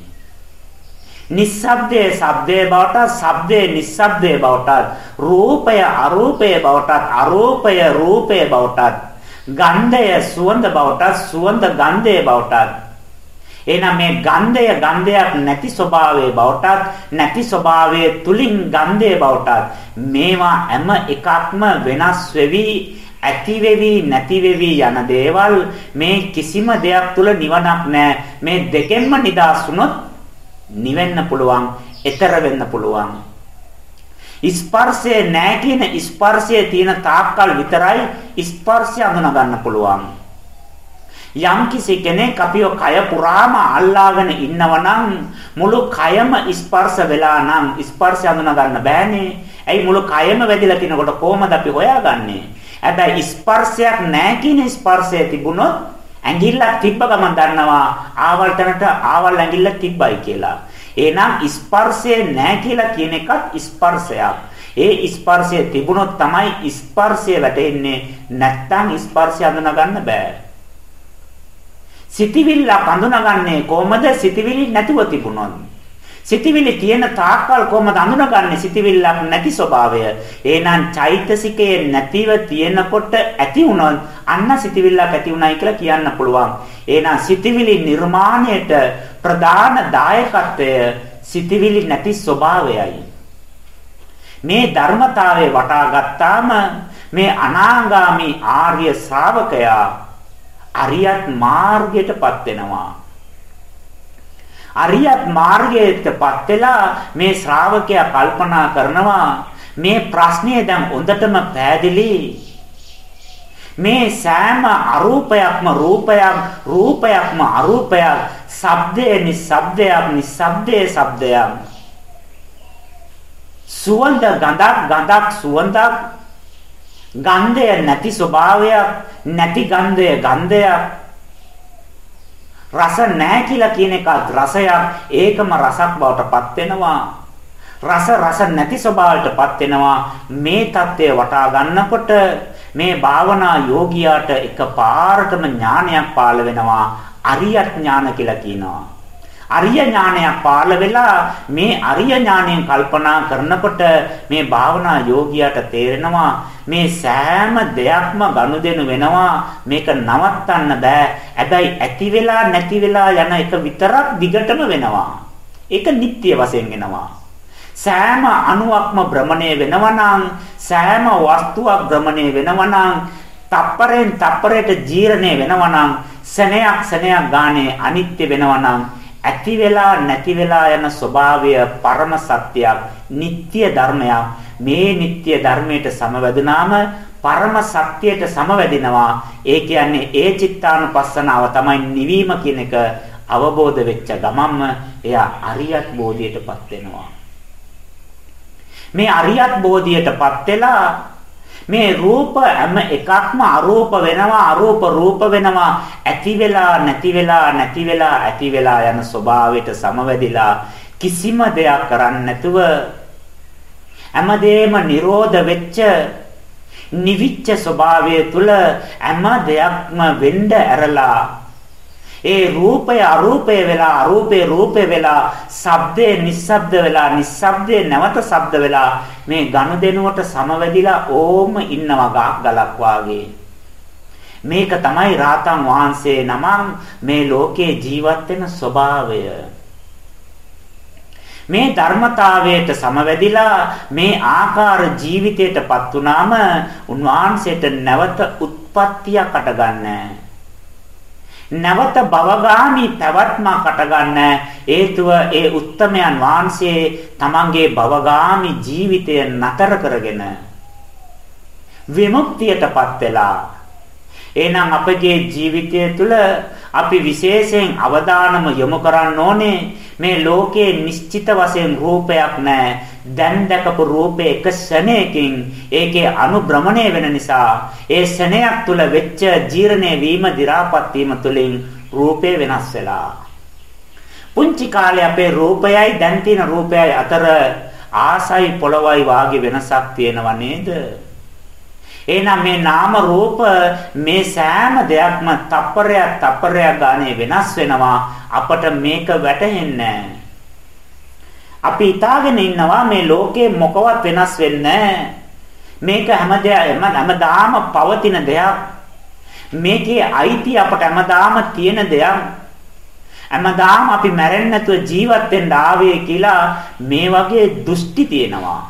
නිස්සබ්දයේ ශබ්දයේ බවටත් ශබ්දයේ නිස්සබ්දයේ බවටත් රූපය අරූපයේ බවටත් අරූපය රූපයේ බවටත් ගන්ධය සුවඳ බවටත් සුවඳ ගන්ධයේ බවටත් එහෙනම් මේ ගන්ධය ගන්ධයක් නැති ස්වභාවයේ බවටත් නැති ස්වභාවයේ තුලින් ගන්ධයේ බවටත් මේවා හැම එකක්ම වෙනස් වෙවි ඇති වෙවි නැති වෙවි යන දේවල් මේ කිසිම දෙයක් තුල නිවනක් නැහැ මේ දෙකෙන්ම නිදාස් වුණොත් නිවෙන්න පුළුවන්, ඈතර වෙන්න පුළුවන්. ස්පර්ශය නැහැ කියන ස්පර්ශයේ තියෙන තාක්කල් විතරයි ස්පර්ශය අඳුන ගන්න පුළුවන්. යම් කිසි කෙනෙක් අපිව කය පුරාම අල්ලාගෙන ඉන්නවනම් මුළු කයම ස්පර්ශ වෙලා නම් ස්පර්ශය අඳුන ගන්න බෑනේ. ඇයි මුළු කයම වැදිලා තිනකොට කොහමද අපි හොයාගන්නේ? හැබැයි ස්පර්ශයක් නැහැ කියන ස්පර්ශය තිබුණොත් ඇඟිල්ලක් තිබ්බ ගමන් දන්නවා ආවල් තැනට ආවල් ඇඟිල්ල තිබ්බයි කියලා. එහෙනම් ස්පර්ශය නැහැ කියලා කියන එකත් ස්පර්ශයක්. ඒ ස්පර්ශය තිබුණොත් තමයි ස්පර්ශය වැටෙන්නේ. නැත්තම් ස්පර්ශය අඳුනගන්න බෑ. සිතවිල්ල අඳුනගන්නේ කොහමද? සිතවිලි නැතුව තිබුණොත්. සිතවිලි තියෙන තාක්කල් කොහමද අඳුනගන්නේ සිතවිල්ලක් නැති ස්වභාවය? එහෙනම් චෛතසිකයේ නැතිව තියෙනකොට ඇති වුණොත් අන්න සිතවිල්ලක් ඇති උනායි කියලා කියන්න පුළුවන්. එහෙනම් සිතවිලි නිර්මාණයට ප්‍රධාන දායකත්වය සිතවිලි නැති ස්වභාවයයි. මේ ධර්මතාවය වටා ගත්තාම මේ අනාගාමි ආර්ය ශ්‍රාවකයා අරියත් මාර්ගයටපත් වෙනවා. අරියත් මාර්ගයටපත් වෙලා මේ ශ්‍රාවකයා කල්පනා කරනවා මේ ප්‍රශ්නය දැන් හොඳටම පැහැදිලි මේ සෑම අරූපයක්ම රූපයක් රූපයක්ම අරූපයක් ශබ්දේ නිස්සබ්දයක් නිස්සබ්දේ ශබ්දයක්. සුවඳ ගඳක් ගඳක් සුවඳක් ගන්ධය නැති ස්වභාවයක් නැති ගන්ධය ගන්ධයක්. රස නැහැ කියලා කියන එකත් රසයක් ඒකම රසක් බවට පත් වෙනවා. රස රස නැති ස්වභාවයටපත් වෙනවා. මේ தත්ත්වය වටා ගන්නකොට මේ භාවනා යෝගියාට එකපාරටම ඥානයක් පාළ වෙනවා. අරියත් ඥාන කියලා කියනවා. අරිය ඥානයක් පාළ වෙලා මේ අරිය ඥානයෙන් කල්පනා කරනකොට මේ භාවනා යෝගියාට තේරෙනවා මේ සෑම දෙයක්ම ගනුදෙනු වෙනවා. මේක නවත්තන්න බෑ. හැබැයි ඇති වෙලා නැති වෙලා යන එක විතරක් දිගටම වෙනවා. ඒක නිට්ටිය වශයෙන් වෙනවා. සෑම අණුවක්ම භ්‍රමණය වෙනවා සෑම වස්තුවක් භ්‍රමණය වෙනවා තප්පරෙන් තප්පරයට ජීර්ණය වෙනවා සනයක් සනයක් ගානේ අනිත්‍ය වෙනවා නම් ඇති වෙලා නැති වෙලා යන ස්වභාවය පරම සත්‍යයක් නিত্য ධර්මයක්. මේ නিত্য ධර්මයට සමවැදුනාම පරම සත්‍යයට සමවැදිනවා ඒ කියන්නේ ඒ චිත්තානුපස්සනාව තමයි නිවීම කියන එක අවබෝධ වෙච්ච ගමන්ම එයා අරියත් බෝධියටපත් වෙනවා. මේ අරියත් බෝධියටපත් වෙලා මේ රූප හැම එකක්ම අරූප වෙනවා අරූප රූප වෙනවා. ඇති වෙලා නැති වෙලා නැති වෙලා ඇති වෙලා යන ස්වභාවයට සමවැදිලා කිසිම දෙයක් කරන්නේ නැතුව හැමදේම නිරෝධ වෙච්ච නිවිච්ච ස්වභාවය තුල හැම දෙයක්ම වෙන්න ඇරලා ඒ රූපය අරූපය වෙලා අරූපේ රූපේ වෙලා ශබ්දේ නිස්සබ්ද වෙලා නිස්සබ්දේ නැවත ශබ්ද වෙලා මේ ගනුදෙනුවට සමවැදිලා ඕම ඉන්නවා ගහක් ගලක් වාගේ. මේක තමයි රාතන් වහන්සේ නමං මේ ලෝකේ ජීවත් වෙන ස්වභාවය. මේ ධර්මතාවයට සමවැදිලා මේ ආකාර ජීවිතයටපත් වුනාම උන්වහන්සේට නැවත උත්පත්තියකට ගන්නෑ. නැවත භවගාමි පැවැත්මකට ගන්න හේතුව ඒ උත්තමයන් වහන්සේ තමන්ගේ භවගාමි ජීවිතය නතර කරගෙන විමුක්තියටපත් වෙලා එහෙනම් අපගේ ජීවිතය තුළ අපි විශේෂයෙන් අවධානම යොමු කරන්න ඕනේ මේ ලෝකයේ නිශ්චිත වශයෙන් රූපයක් නැහැ. දැන් දැකපු රූපේ එක ශනේකින් ඒකේ අනුභ්‍රමණය වෙන නිසා ඒ ශනයක් තුල වෙච්ච ජීර්ණය වීම දි รา පත් වීම තුලින් රූපේ වෙනස් වෙලා. පුංචි කාලේ අපේ රූපයයි දැන් තියෙන රූපයයි අතර ආසයි පොළවයි වාගේ වෙනසක් තියෙනව නේද? එහෙනම් මේ නාම රූප මේ සෑම දෙයක්ම තප්පරයක් තප්පරයක් ගානේ වෙනස් වෙනවා අපට මේක වැටහෙන්නේ අපි හිතාගෙන ඉන්නවා මේ ලෝකේ මොකවත් වෙනස් වෙන්නේ මේක හැමදේම හැමදාම පවතින දෙයක්. මේකේ අයිති අපට හැමදාම තියෙන දෙයක්. හැමදාම අපි මැරෙන්නේ නැතුව ජීවත් වෙන්න ආවේ කියලා මේ වගේ දෘෂ්ටි තියෙනවා.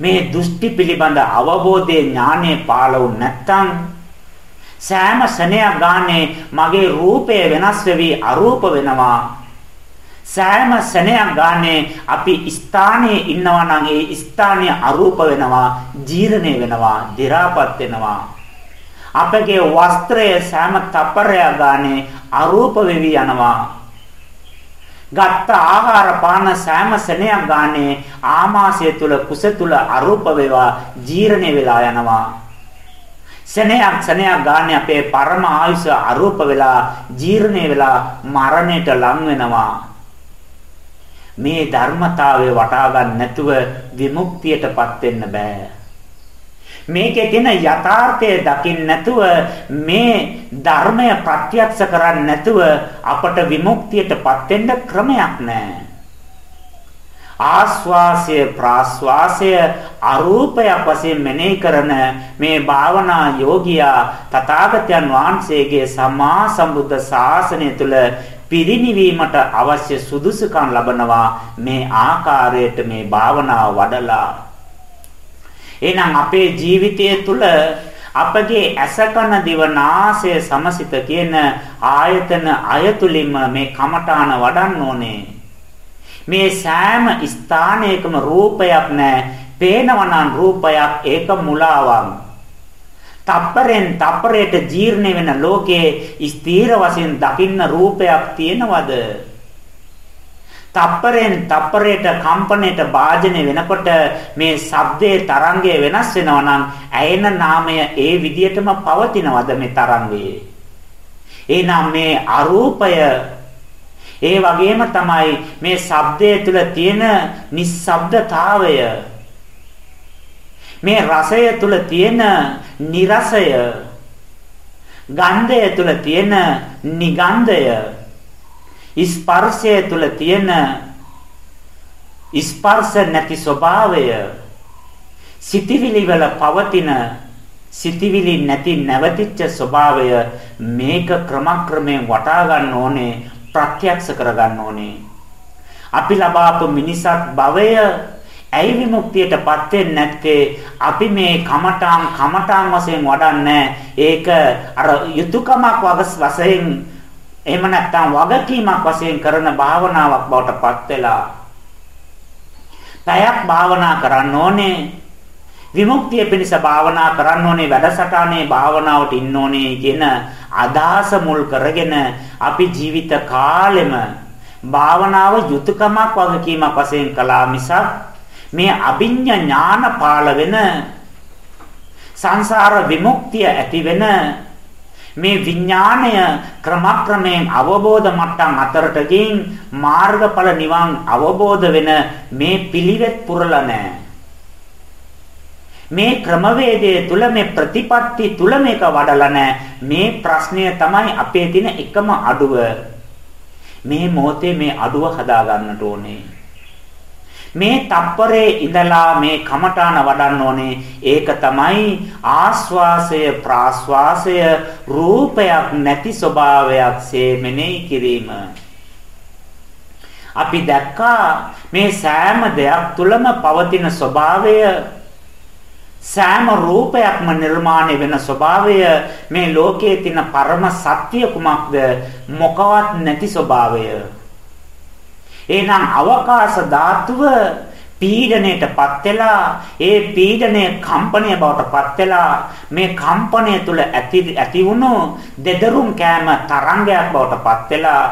මේ දෘෂ්ටි පිළිබඳ අවබෝධයේ ඥානය පාලවු නැත්තම් සෑම සෙනෙයක් ගානේ මගේ රූපය වෙනස් වෙවි අරූප වෙනවා. සෑම සෙනෙයක් ගානේ අපි ස්ථානයේ ඉන්නවා නම් ඒ ස්ථානය අරූප වෙනවා ජීර්ණය වෙනවා දි รา පත් වෙනවා. අපගේ වස්ත්‍රය සෑම තප්පරයක් ගානේ අරූප වෙවි යනවා. ගත්ත ආහාර පාන සෑම සෙනෙයක් ගානේ ආමාශය තුල කුස තුල අරූප වේවා ජීර්ණය වෙලා යනවා. සෙනෙයක් සෙනෙයක් ගානේ අපේ පරම ආයුෂ අරූප වෙලා ජීර්ණය වෙලා මරණයට ලං වෙනවා. මේ ධර්මතාවය වටහා ගන්න නැතුව විමුක්තියටපත් වෙන්න බෑ මේකේ තියෙන යථාර්ථය දකින්න නැතුව මේ ධර්මය ප්‍රත්‍යක්ෂ කරන්නේ නැතුව අපට විමුක්තියටපත් වෙන්න ක්‍රමයක් නැහැ. ආස්වාසය ප්‍රාස්වාසය අරූපයක් වශයෙන් මෙනෙහි කරන මේ භාවනා යෝගියා තථාගතයන් වහන්සේගේ සම්මා සම්බුද්ධ ශාසනය තුල පිරිණිවීමට අවශ්‍ය සුදුසුකම් ලබනවා මේ ආකාරයට මේ භාවනාව වඩලා එහෙනම් අපේ ජීවිතය තුළ අපගේ ඇසකන දිවනාසය සමසිත කියන ආයතන අයතුලින්ම මේ කමඨාන වඩන්න ඕනේ. මේ සෑම ස්ථානයකම රූපයක් නැහැ. පේනවනම් රූපයක් ඒක මුලාවක්. තප්පරෙන් තප්පරයට ජීර්ණ වෙන ලෝකයේ ස්ථීර වශයෙන් දකින්න රූපයක් තියෙනවද? තප්පරෙන් තප්පරයට කම්පණයට භාජනය වෙනකොට මේ ශබ්දයේ තරංගය වෙනස් වෙනවා නම් ඇයෙන නාමය ඒ විදියටම පවතිනවද මේ තරංගයේ එහෙනම් මේ අරූපය ඒ වගේම තමයි මේ ශබ්දයේ තුල තියෙන නිස්සබ්දතාවය මේ රසය තුල තියෙන නිරසය ගන්ධය තුල තියෙන නිගන්ධය ස්පර්ශය තුල තියෙන ස්පර්ශ නැති ස්වභාවය සිටිවිලි වල පවතින සිටිවිලි නැති නැවතිච්ච ස්වභාවය මේක ක්‍රමක්‍රමයෙන් වටා ගන්න ඕනේ ප්‍රත්‍යක්ෂ කර ගන්න ඕනේ. අපි ලබාපු මිනිසත් භවය ඇයි විමුක්තියටපත් වෙන්නේ නැත්තේ? අපි මේ කමඨාන් කමඨාන් වශයෙන් වඩන්නේ. ඒක අර යුතුයකමක් වශයෙන් එහෙම නැත්නම් වගකීමක් වශයෙන් කරන භාවනාවක් බවට පත් වෙලා. පැයක් භාවනා කරන්න ඕනේ. විමුක්තිය පිණිස භාවනා කරන්න ඕනේ වැඩසටහනේ භාවනාවට ඉන්න ඕනේ කියන අදහස මුල් කරගෙන අපි ජීවිත කාලෙම භාවනාව යුතුයකමක් වගකීමක් වශයෙන් කළා මිසක් මේ අභිඤ්ඤා ඥාන පාල වෙන සංසාර විමුක්තිය ඇති වෙන මේ විඥාණය ක්‍රමක්‍රමයෙන් අවබෝධ මට්ටම් අතරට ගින් මාර්ගඵල නිවන් අවබෝධ වෙන මේ පිළිවෙත් පුරලා නැහැ. මේ ක්‍රමවේදය තුල මේ ප්‍රතිපත්ති තුල මේක වඩලා නැහැ. මේ ප්‍රශ්නය තමයි අපේ තියෙන එකම අඩුව. මේ මොහොතේ මේ අඩුව හදා ගන්නට ඕනේ. මේ තප්පරේ ඉඳලා මේ කමඨාන වඩන්න ඕනේ. ඒක තමයි ආස්වාසය ප්‍රාස්වාසය රූපයක් නැති ස්වභාවයක් සේමනේ කිරීම. අපි දැක්කා මේ සෑම දෙයක් තුළම පවතින ස්වභාවය සෑම රූපයක්ම නිර්මාණය වෙන ස්වභාවය මේ ලෝකයේ තියෙන පරම සත්‍ය කුමක්ද මොකවත් නැති ස්වභාවය එහෙනම් අවකාශ ධාතුව පීඩණයටපත් වෙලා ඒ පීඩණය කම්පණය බවටපත් වෙලා මේ කම්පණය තුල ඇති ඇති වුණු දෙදරුම් කෑම තරංගයක් බවටපත් වෙලා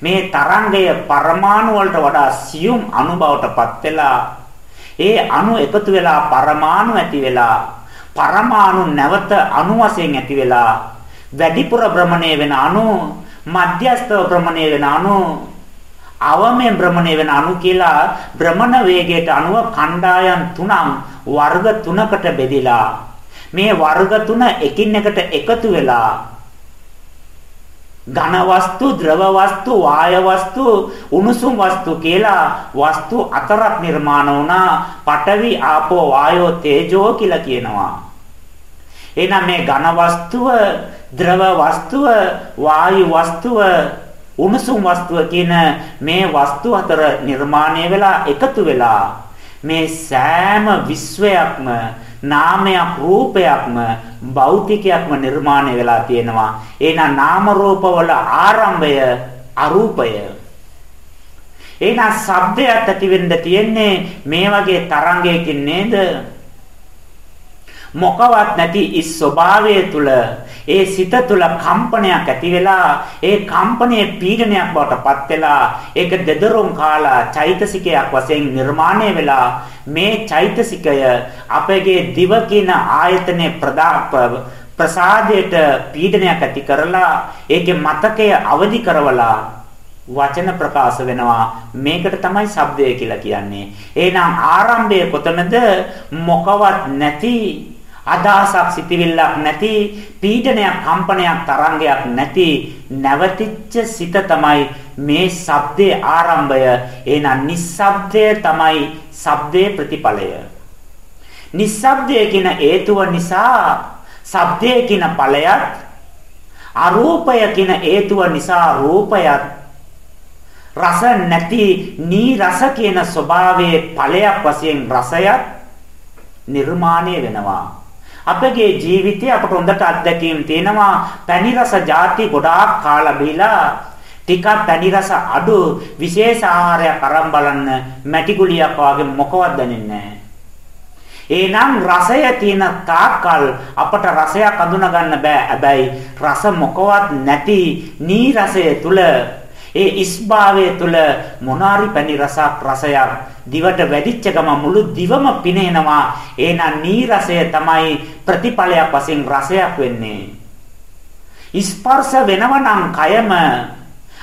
මේ තරංගය පරමාණු වලට වඩා සියුම් අණු බවටපත් වෙලා ඒ අණු එකතු වෙලා පරමාණු ඇති වෙලා පරමාණු නැවත අණු වශයෙන් ඇති වෙලා වැඩිපුර භ්‍රමණය වෙන අණු මධ්‍යස්ථව භ්‍රමණය වෙන අණු අවමෙන් භ්‍රමණය වෙන අණු කියලා භ්‍රමණ වේගයට අනුව කණ්ඩායම් තුනක් වර්ග තුනකට බෙදිලා මේ වර්ග තුන එකින් එකට එකතු වෙලා ඝන වස්තු, ද්‍රව වස්තු, වාය වස්තු, උණුසුම් වස්තු කියලා වස්තු අතරක් නිර්මාණ වුණා. පඨවි, ආපෝ, වායෝ, තේජෝ කියලා කියනවා. එහෙනම් මේ ඝන වස්තුව, ද්‍රව වස්තුව, වායු වස්තුව උණුසුම් වස්තුව කියන මේ වස්තු අතර නිර්මාණය වෙලා එකතු වෙලා මේ සෑම විශ්වයක්ම නාමයක් රූපයක්ම භෞතිකයක්ම නිර්මාණය වෙලා තියෙනවා. එහෙනම් නාම රූපවල ආරම්භය අරූපය. එහෙනම් ශබ්දයක් ඇති වෙන්න තියෙන්නේ මේ වගේ තරංගයකින් නේද? මොකවත් නැති ඉස් ස්වභාවය තුල ඒ සිත තුළ කම්පනයක් ඇති වෙලා ඒ කම්පනයේ පීඩනයක් බවට පත් වෙලා ඒක දෙදරුම් කාලා චෛතසිකයක් වශයෙන් නිර්මාණය වෙලා මේ චෛතසිකය අපගේ දිව කියන ආයතනයේ ප්‍රසාදයට පීඩනයක් ඇති කරලා ඒකේ මතකය අවදි කරවලා වචන ප්‍රකාශ වෙනවා. මේකට තමයි ශබ්දය කියලා කියන්නේ. එහෙනම් ආරම්භය කොතනද? මොකවත් නැති අදහසක් සිටිවිල්ලක් නැති පීඩනයක් කම්පනයක් තරංගයක් නැති නැවතිච්ච සිත තමයි මේ ශබ්දයේ ආරම්භය. එහෙනම් නිස්සබ්දය තමයි ශබ්දයේ ප්‍රතිඵලය. නිස්සබ්දය කියන හේතුව නිසා ශබ්දය කියන ඵලයත් අරූපය කියන හේතුව නිසා රූපයත් රස නැති නී රස කියන ස්වභාවයේ ඵලයක් වශයෙන් රසයත් නිර්මාණය වෙනවා. අපගේ ජීවිතේ අපට හොඳට අත්දැකීම් තියෙනවා පැණි රස ಜಾති ගොඩාක් කාලා බීලා ටිකක් පැණි රස අඩු විශේෂ ආහාරයක් අරන් බලන්න මැටි ගුලියක් වගේ මොකවත් දැනෙන්නේ නැහැ. එහෙනම් රසය තියෙන තාක්කල් අපට රසයක් අඳුන ගන්න බෑ. හැබැයි රස මොකවත් නැති නී රසය තුල ඒ ඉස්භාවය තුල මොනාරි පැණි රසක් රසයක් දිවට වැඩිච්ච ගම මුළු දිවම පිනේනවා. එහෙනම් නීරසය තමයි ප්‍රතිඵලයක් වශයෙන් රසයක් වෙන්නේ. ස්පර්ශ වෙනවනම් කයම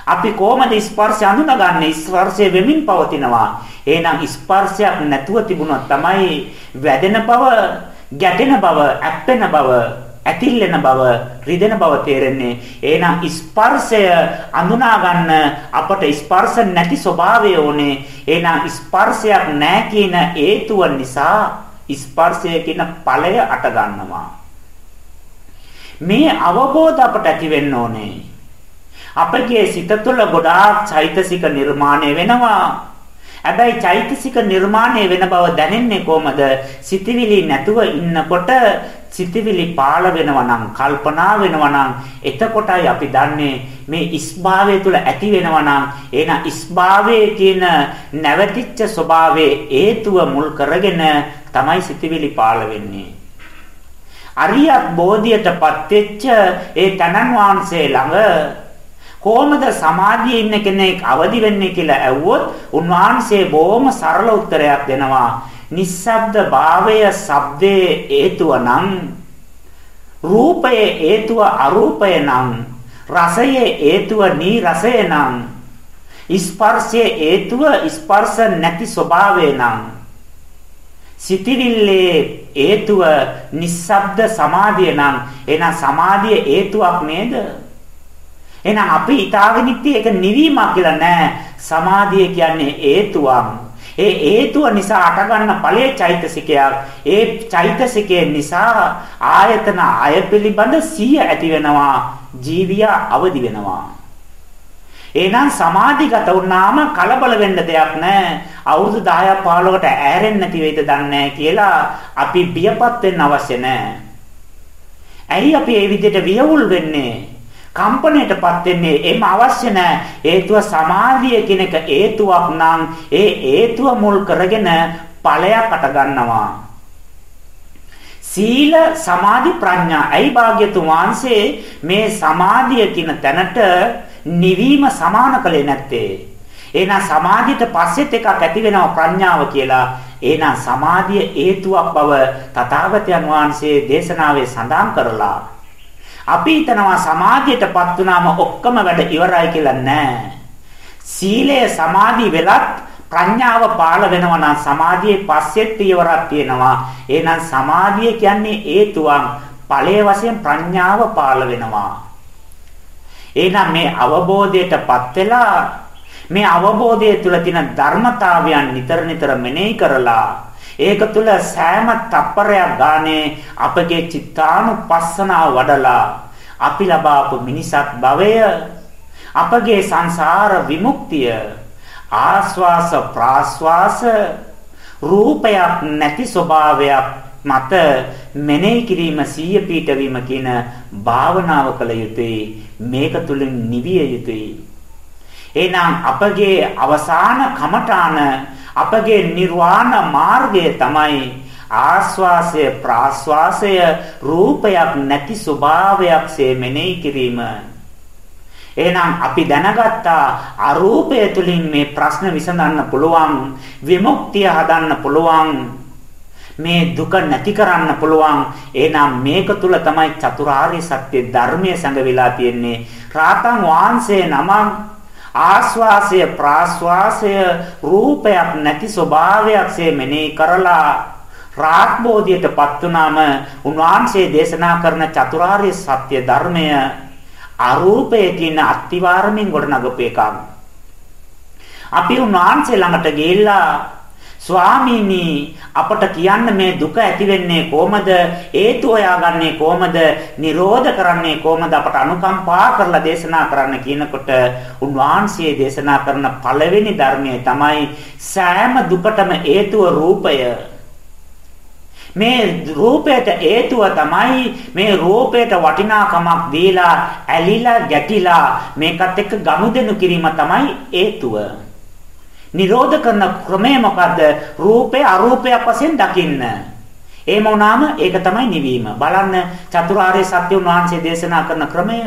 අපි කොහොමද ස්පර්ශය අඳුනගන්නේ? ස්පර්ශය වෙමින් පවතිනවා. එහෙනම් ස්පර්ශයක් නැතුව තිබුණොත් තමයි වැදෙන බව ගැටෙන බව ඇප්පෙන බව ඇතිල්ලෙන බව රිදෙන බව තේරෙන්නේ. එහෙනම් ස්පර්ශය අඳුනා ගන්න අපට ස්පර්ශ නැති ස්වභාවය ඕනේ. එහෙනම් ස්පර්ශයක් නැහැ කියන හේතුව නිසා ස්පර්ශය කියන ඵලය අට ගන්නවා. මේ අවබෝධ අපට ඇති වෙන්න ඕනේ. අපගේ සිත තුළ ගොඩාක් චෛතසික නිර්මාණය වෙනවා. හැබැයි චෛතසික නිර්මාණය වෙන බව දැනෙන්නේ කොහමද? සිතවිලි නැතුව ඉන්නකොට සිතවිලි පාළ වෙනවා නම් කල්පනා වෙනවා නම් එතකොටයි අපි දන්නේ මේ ඉස්භාවය තුළ ඇති වෙනවා නම් එන ඉස්භාවයේ කියන නැවතිච්ච ස්වභාවයේ හේතුව මුල් කරගෙන තමයි සිතවිලි පාළ වෙන්නේ. අරියත් බෝධියටපත් වෙච්ච ඒ තනන් වහන්සේ ළඟ කොහොමද සමාධියේ ඉන්න කෙනෙක් අවදි වෙන්නේ කියලා ඇහුවොත් උන්වහන්සේ බොහොම සරල උත්තරයක් දෙනවා. නිස්සබ්ද භාවය ශබ්දයේ හේතුව නම් රූපයේ හේතුව අරූපය නම් රසයේ හේතුව නීරසය නම් ස්පර්ශයේ හේතුව ස්පර්ශ නැති ස්වභාවය නම් සිතිවිල්ලේ හේතුව නිස්සබ්ද සමාධිය නම් එන සමාධිය හේතුවක් නේද එහෙනම් අපි ඊටාගෙන ඉත්තේ ඒක නිවීමක් කියලා නෑ. සමාධිය කියන්නේ හේතුවක්. ඒ හේතුව නිසා අටගන්න ඵලයේ චෛතසිකයක්. ඒ චෛතසිකයේ නිසා ආයතන අය පිළිබඳ සිය ඇති වෙනවා. ජීවියා අවදි වෙනවා. එහෙනම් සමාධිගත වුණාම කලබල වෙන්න දෙයක් නැහැ. අවුරුදු 10ක් 15කට ඈරෙන්නේ නැති වෙයිද දන්නේ කියලා අපි බියපත් වෙන්න අවශ්‍ය නැහැ. ඇයි අපි මේ විදිහට වියවුල් වෙන්නේ? කම්පණයටපත් වෙන්නේ එම අවශ්‍ය නැහැ. හේතුව සමාධිය කියන එක හේතුවක් නම් ඒ හේතුව මුල් කරගෙන ඵලයක් අට ගන්නවා. සීල සමාධි ප්‍රඥා. ඇයි භාග්‍යතුන් වහන්සේ මේ සමාධිය කියන තැනට නිවීම සමාන කළේ නැත්තේ? එහෙනම් සමාධියට පස්සෙත් එකක් ඇති වෙනවා ප්‍රඥාව කියලා. එහෙනම් සමාධිය හේතුවක් බව තථාගතයන් වහන්සේ දේශනාවේ සඳහන් කරලා අපි හිතනවා සමාධියටපත් වුණාම ඔක්කොම වැඩ ඉවරයි කියලා නෑ. සීලය සමාධි වෙලත් ප්‍රඥාව පාළ වෙනවා නම් සමාධියේ පස්සෙත් පියවරක් තියෙනවා. එහෙනම් සමාධිය කියන්නේ හේතුවක්. ඵලයේ වශයෙන් ප්‍රඥාව පාළ වෙනවා. එහෙනම් මේ අවබෝධයටපත් වෙලා මේ අවබෝධය තුළ තියෙන ධර්මතාවයන් නිතර නිතර මෙනෙහි කරලා ඒක තුල සෑම තප්පරයක් ගානේ අපගේ චිත්තානුපස්සනාව වඩලා. අපි ලබාපු මිනිසත් භවය අපගේ සංසාර විමුක්තිය ආස්වාස ප්‍රාස්වාස රූපයක් නැති ස්වභාවයක් මත මෙනෙහි කිරීම සීය පීඨවීම කියන භාවනාව කළ යුතුයි. මේක තුලින් නිවිය යුතුයි. එහෙනම් අපගේ අවසාන කමඨාන අපගේ නිර්වාණ මාර්ගය තමයි ආස්වාසය ප්‍රාස්වාසය රූපයක් නැති ස්වභාවයක්සේ මෙනෙහි කිරීම. එහෙනම් අපි දැනගත්තා අරූපය තුලින් මේ ප්‍රශ්න විසඳන්න පුළුවන් විමුක්තිය හදන්න පුළුවන් මේ දුක නැති කරන්න පුළුවන් එහෙනම් මේක තුල තමයි චතුරාර්ය සත්‍ය ධර්මයේ සංගවිලා තියෙන්නේ රාතන් වහන්සේ නමක් ආස්වාසය ප්‍රාස්වාසය රූපයක් නැති ස්වභාවයක්සේ මෙනෙහි කරලා රාත්බෝධියටපත් වුනාම උන්වහන්සේ දේශනා කරන චතුරාර්ය සත්‍ය ධර්මය අරූපය කියන අත්තිවාරමින් ගොඩනගපු එකක්. අපි උන්වහන්සේ ළඟට ගිහිල්ලා ස්වාමීනි අපට කියන්න මේ දුක ඇති වෙන්නේ කොහමද? හේතු හොයාගන්නේ කොහමද? නිරෝධ කරන්නේ කොහමද? අපට අනුකම්පා කරලා දේශනා කරන්න කියනකොට උන්වහන්සේ දේශනා කරන පළවෙනි ධර්මය තමයි සෑම දුකටම හේතුව රූපය. මේ රූපයට හේතුව තමයි මේ රූපයට වටිනාකමක් දීලා ඇලිලා ගැටිලා මේකත් එක්ක ගනුදෙනු කිරීම තමයි හේතුව. නිරෝධ කරන ක්‍රමය මොකද්ද? රූපේ අරූපයක් වශයෙන් දකින්න. එහෙම වුණාම ඒක තමයි නිවීම. බලන්න චතුරාර්ය සත්‍ය උන්වහන්සේ දේශනා කරන ක්‍රමය.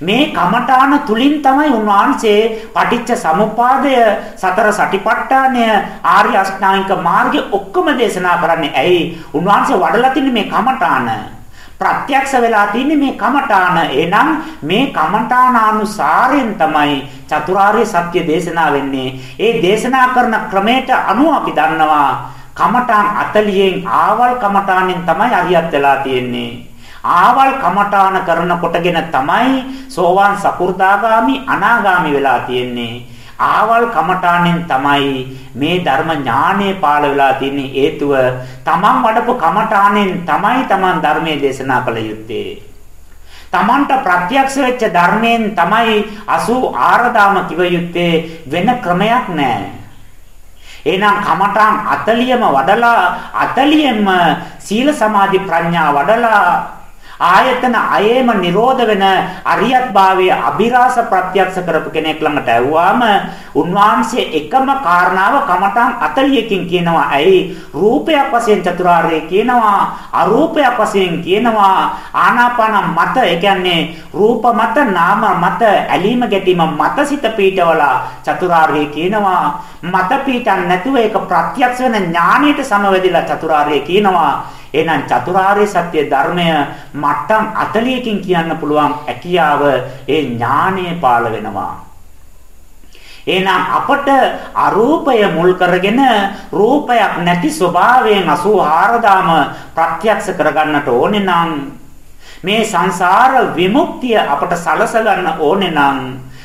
මේ කමඨාන තුලින් තමයි උන්වහන්සේ පටිච්ච සමුපාදය සතර සටිපට්ඨානය ආර්ය අෂ්ටාංගික මාර්ගය ඔක්කොම දේශනා කරන්නේ. ඇයි? උන්වහන්සේ වඩලා තින්නේ මේ කමඨාන. ප්‍රත්‍යක්ෂ වෙලා තින්නේ මේ කමඨාන. එහෙනම් මේ කමඨානානුසාරයෙන් තමයි චතුරාර්ය සත්‍ය දේශනා වෙන්නේ. ඒ දේශනා කරන ක්‍රමයට අනුව අපි දන්නවා කමඨාන් 40න් ආවල් කමඨානෙන් තමයි අරියත් වෙලා තියෙන්නේ. ආවල් කමඨාන කරන කොටගෙන තමයි සෝවාන් සකු르දාගාමි අනාගාමි වෙලා තියෙන්නේ. ආවල් කමඨාණෙන් තමයි මේ ධර්ම ඥානෙ පාළ වෙලා තියෙන්නේ හේතුව තමන් වඩපු කමඨාණෙන් තමයි තමන් ධර්මයේ දේශනා කළ යුත්තේ. තමන්ට ප්‍රත්‍යක්ෂ වෙච්ච ධර්මයෙන් තමයි 84 කිව යුත්තේ වෙන ක්‍රමයක් නැහැ එහෙනම් කමඨාන් 40ම වඩලා 40ෙන්ම සීල සමාධි ප්‍රඥා වඩලා ආයතන අයේම නිරෝධ වෙන අරියත් භාවයේ අභිරහස ප්‍රත්‍යක්ෂ කරපු කෙනෙක් ළඟට ඇව්වාම උන්වහන්සේ එකම කාරණාව කමඨං 40කින් කියනවා. ඇයි රූපයක් වශයෙන් චතුරාර්ය කියනවා, අරූපයක් වශයෙන් කියනවා. ආනාපාන මත ඒ කියන්නේ රූප මත නාම මත ඇලීම ගැටීම මත සිත පීඨවලා චතුරාර්ය කියනවා. මත පීඨන් නැතුව ඒක ප්‍රත්‍යක්ෂ වෙන ඥානයට සමවැදිලා චතුරාර්ය කියනවා. එහෙනම් චතුරාර්ය සත්‍ය ධර්මය මට්ටම් 40කින් කියන්න පුළුවන් හැකියාව ඒ ඥානය පාළ වෙනවා. එහෙනම් අපට අරූපය මුල් කරගෙන රූපයක් නැති ස්වභාවයෙන් 84000ම ප්‍රත්‍යක්ෂ කරගන්නට ඕනේ නම් මේ සංසාර විමුක්තිය අපට සලස ගන්න ඕනේ නම්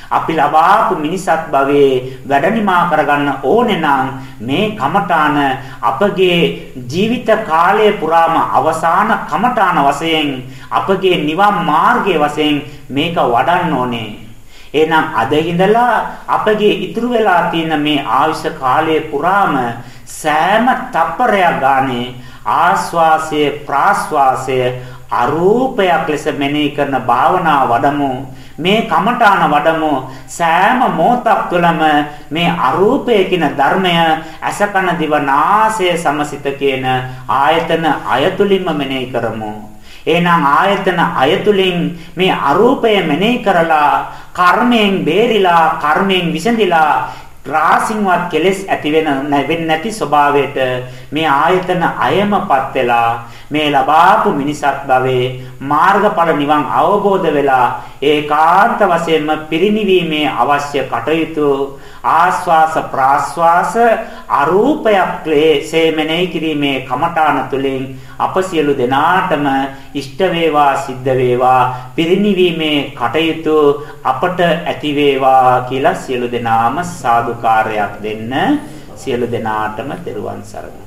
අපි ලබාපු මිනිසත් භවයේ වැඩනිමා කරගන්න ඕනේ නම් මේ කමඨාන අපගේ ජීවිත කාලය පුරාම අවසාන කමඨාන වශයෙන් අපගේ නිවන් මාර්ගයේ වශයෙන් මේක වඩන්න ඕනේ. එහෙනම් අද ඉඳලා අපගේ ඉතුරු වෙලා තියෙන මේ ආයුෂ කාලය පුරාම සෑම තප්පරයක් ගානේ ආස්වාසය ප්‍රාස්වාසය අරූපයක් ලෙස මෙනෙහි කරන භාවනා වඩමු. මේ කමඨාන වඩමු. සෑම මොහොතක් තුළම මේ අරූපය කියන ධර්මය අසකන දිවනාසය සමසිත කියන ආයතන අයතුලින්ම මෙනෙහි කරමු. එහෙනම් ආයතන අයතුලින් මේ අරූපය මෙනෙහි කරලා කර්මයෙන් බේරිලා කර්මයෙන් විසඳිලා රාසින්වත් කෙලෙස් ඇති වෙන නැති ස්වභාවයට මේ ආයතන අයමපත් වෙලා මේ ලබාපු මිනිසත් භවයේ මාර්ගඵල නිවන් අවබෝධ වෙලා ඒකාන්ත වශයෙන්ම පිරිණිවීමේ අවශ්‍ය කටයුතු ආස්වාස ප්‍රාස්වාස අරූපයක් ලෙසේ මෙනෙහි කිරීමේ කමඨාන තුලින් අප සියලු දෙනාටම ඉෂ්ට වේවා සිද්ධ වේවා පිරිණිවීමේ කටයුතු අපට ඇති වේවා කියලා සියලු දෙනාම සාදුකාරයක් දෙන්න සියලු දෙනාටම දරුවන් සරණයි.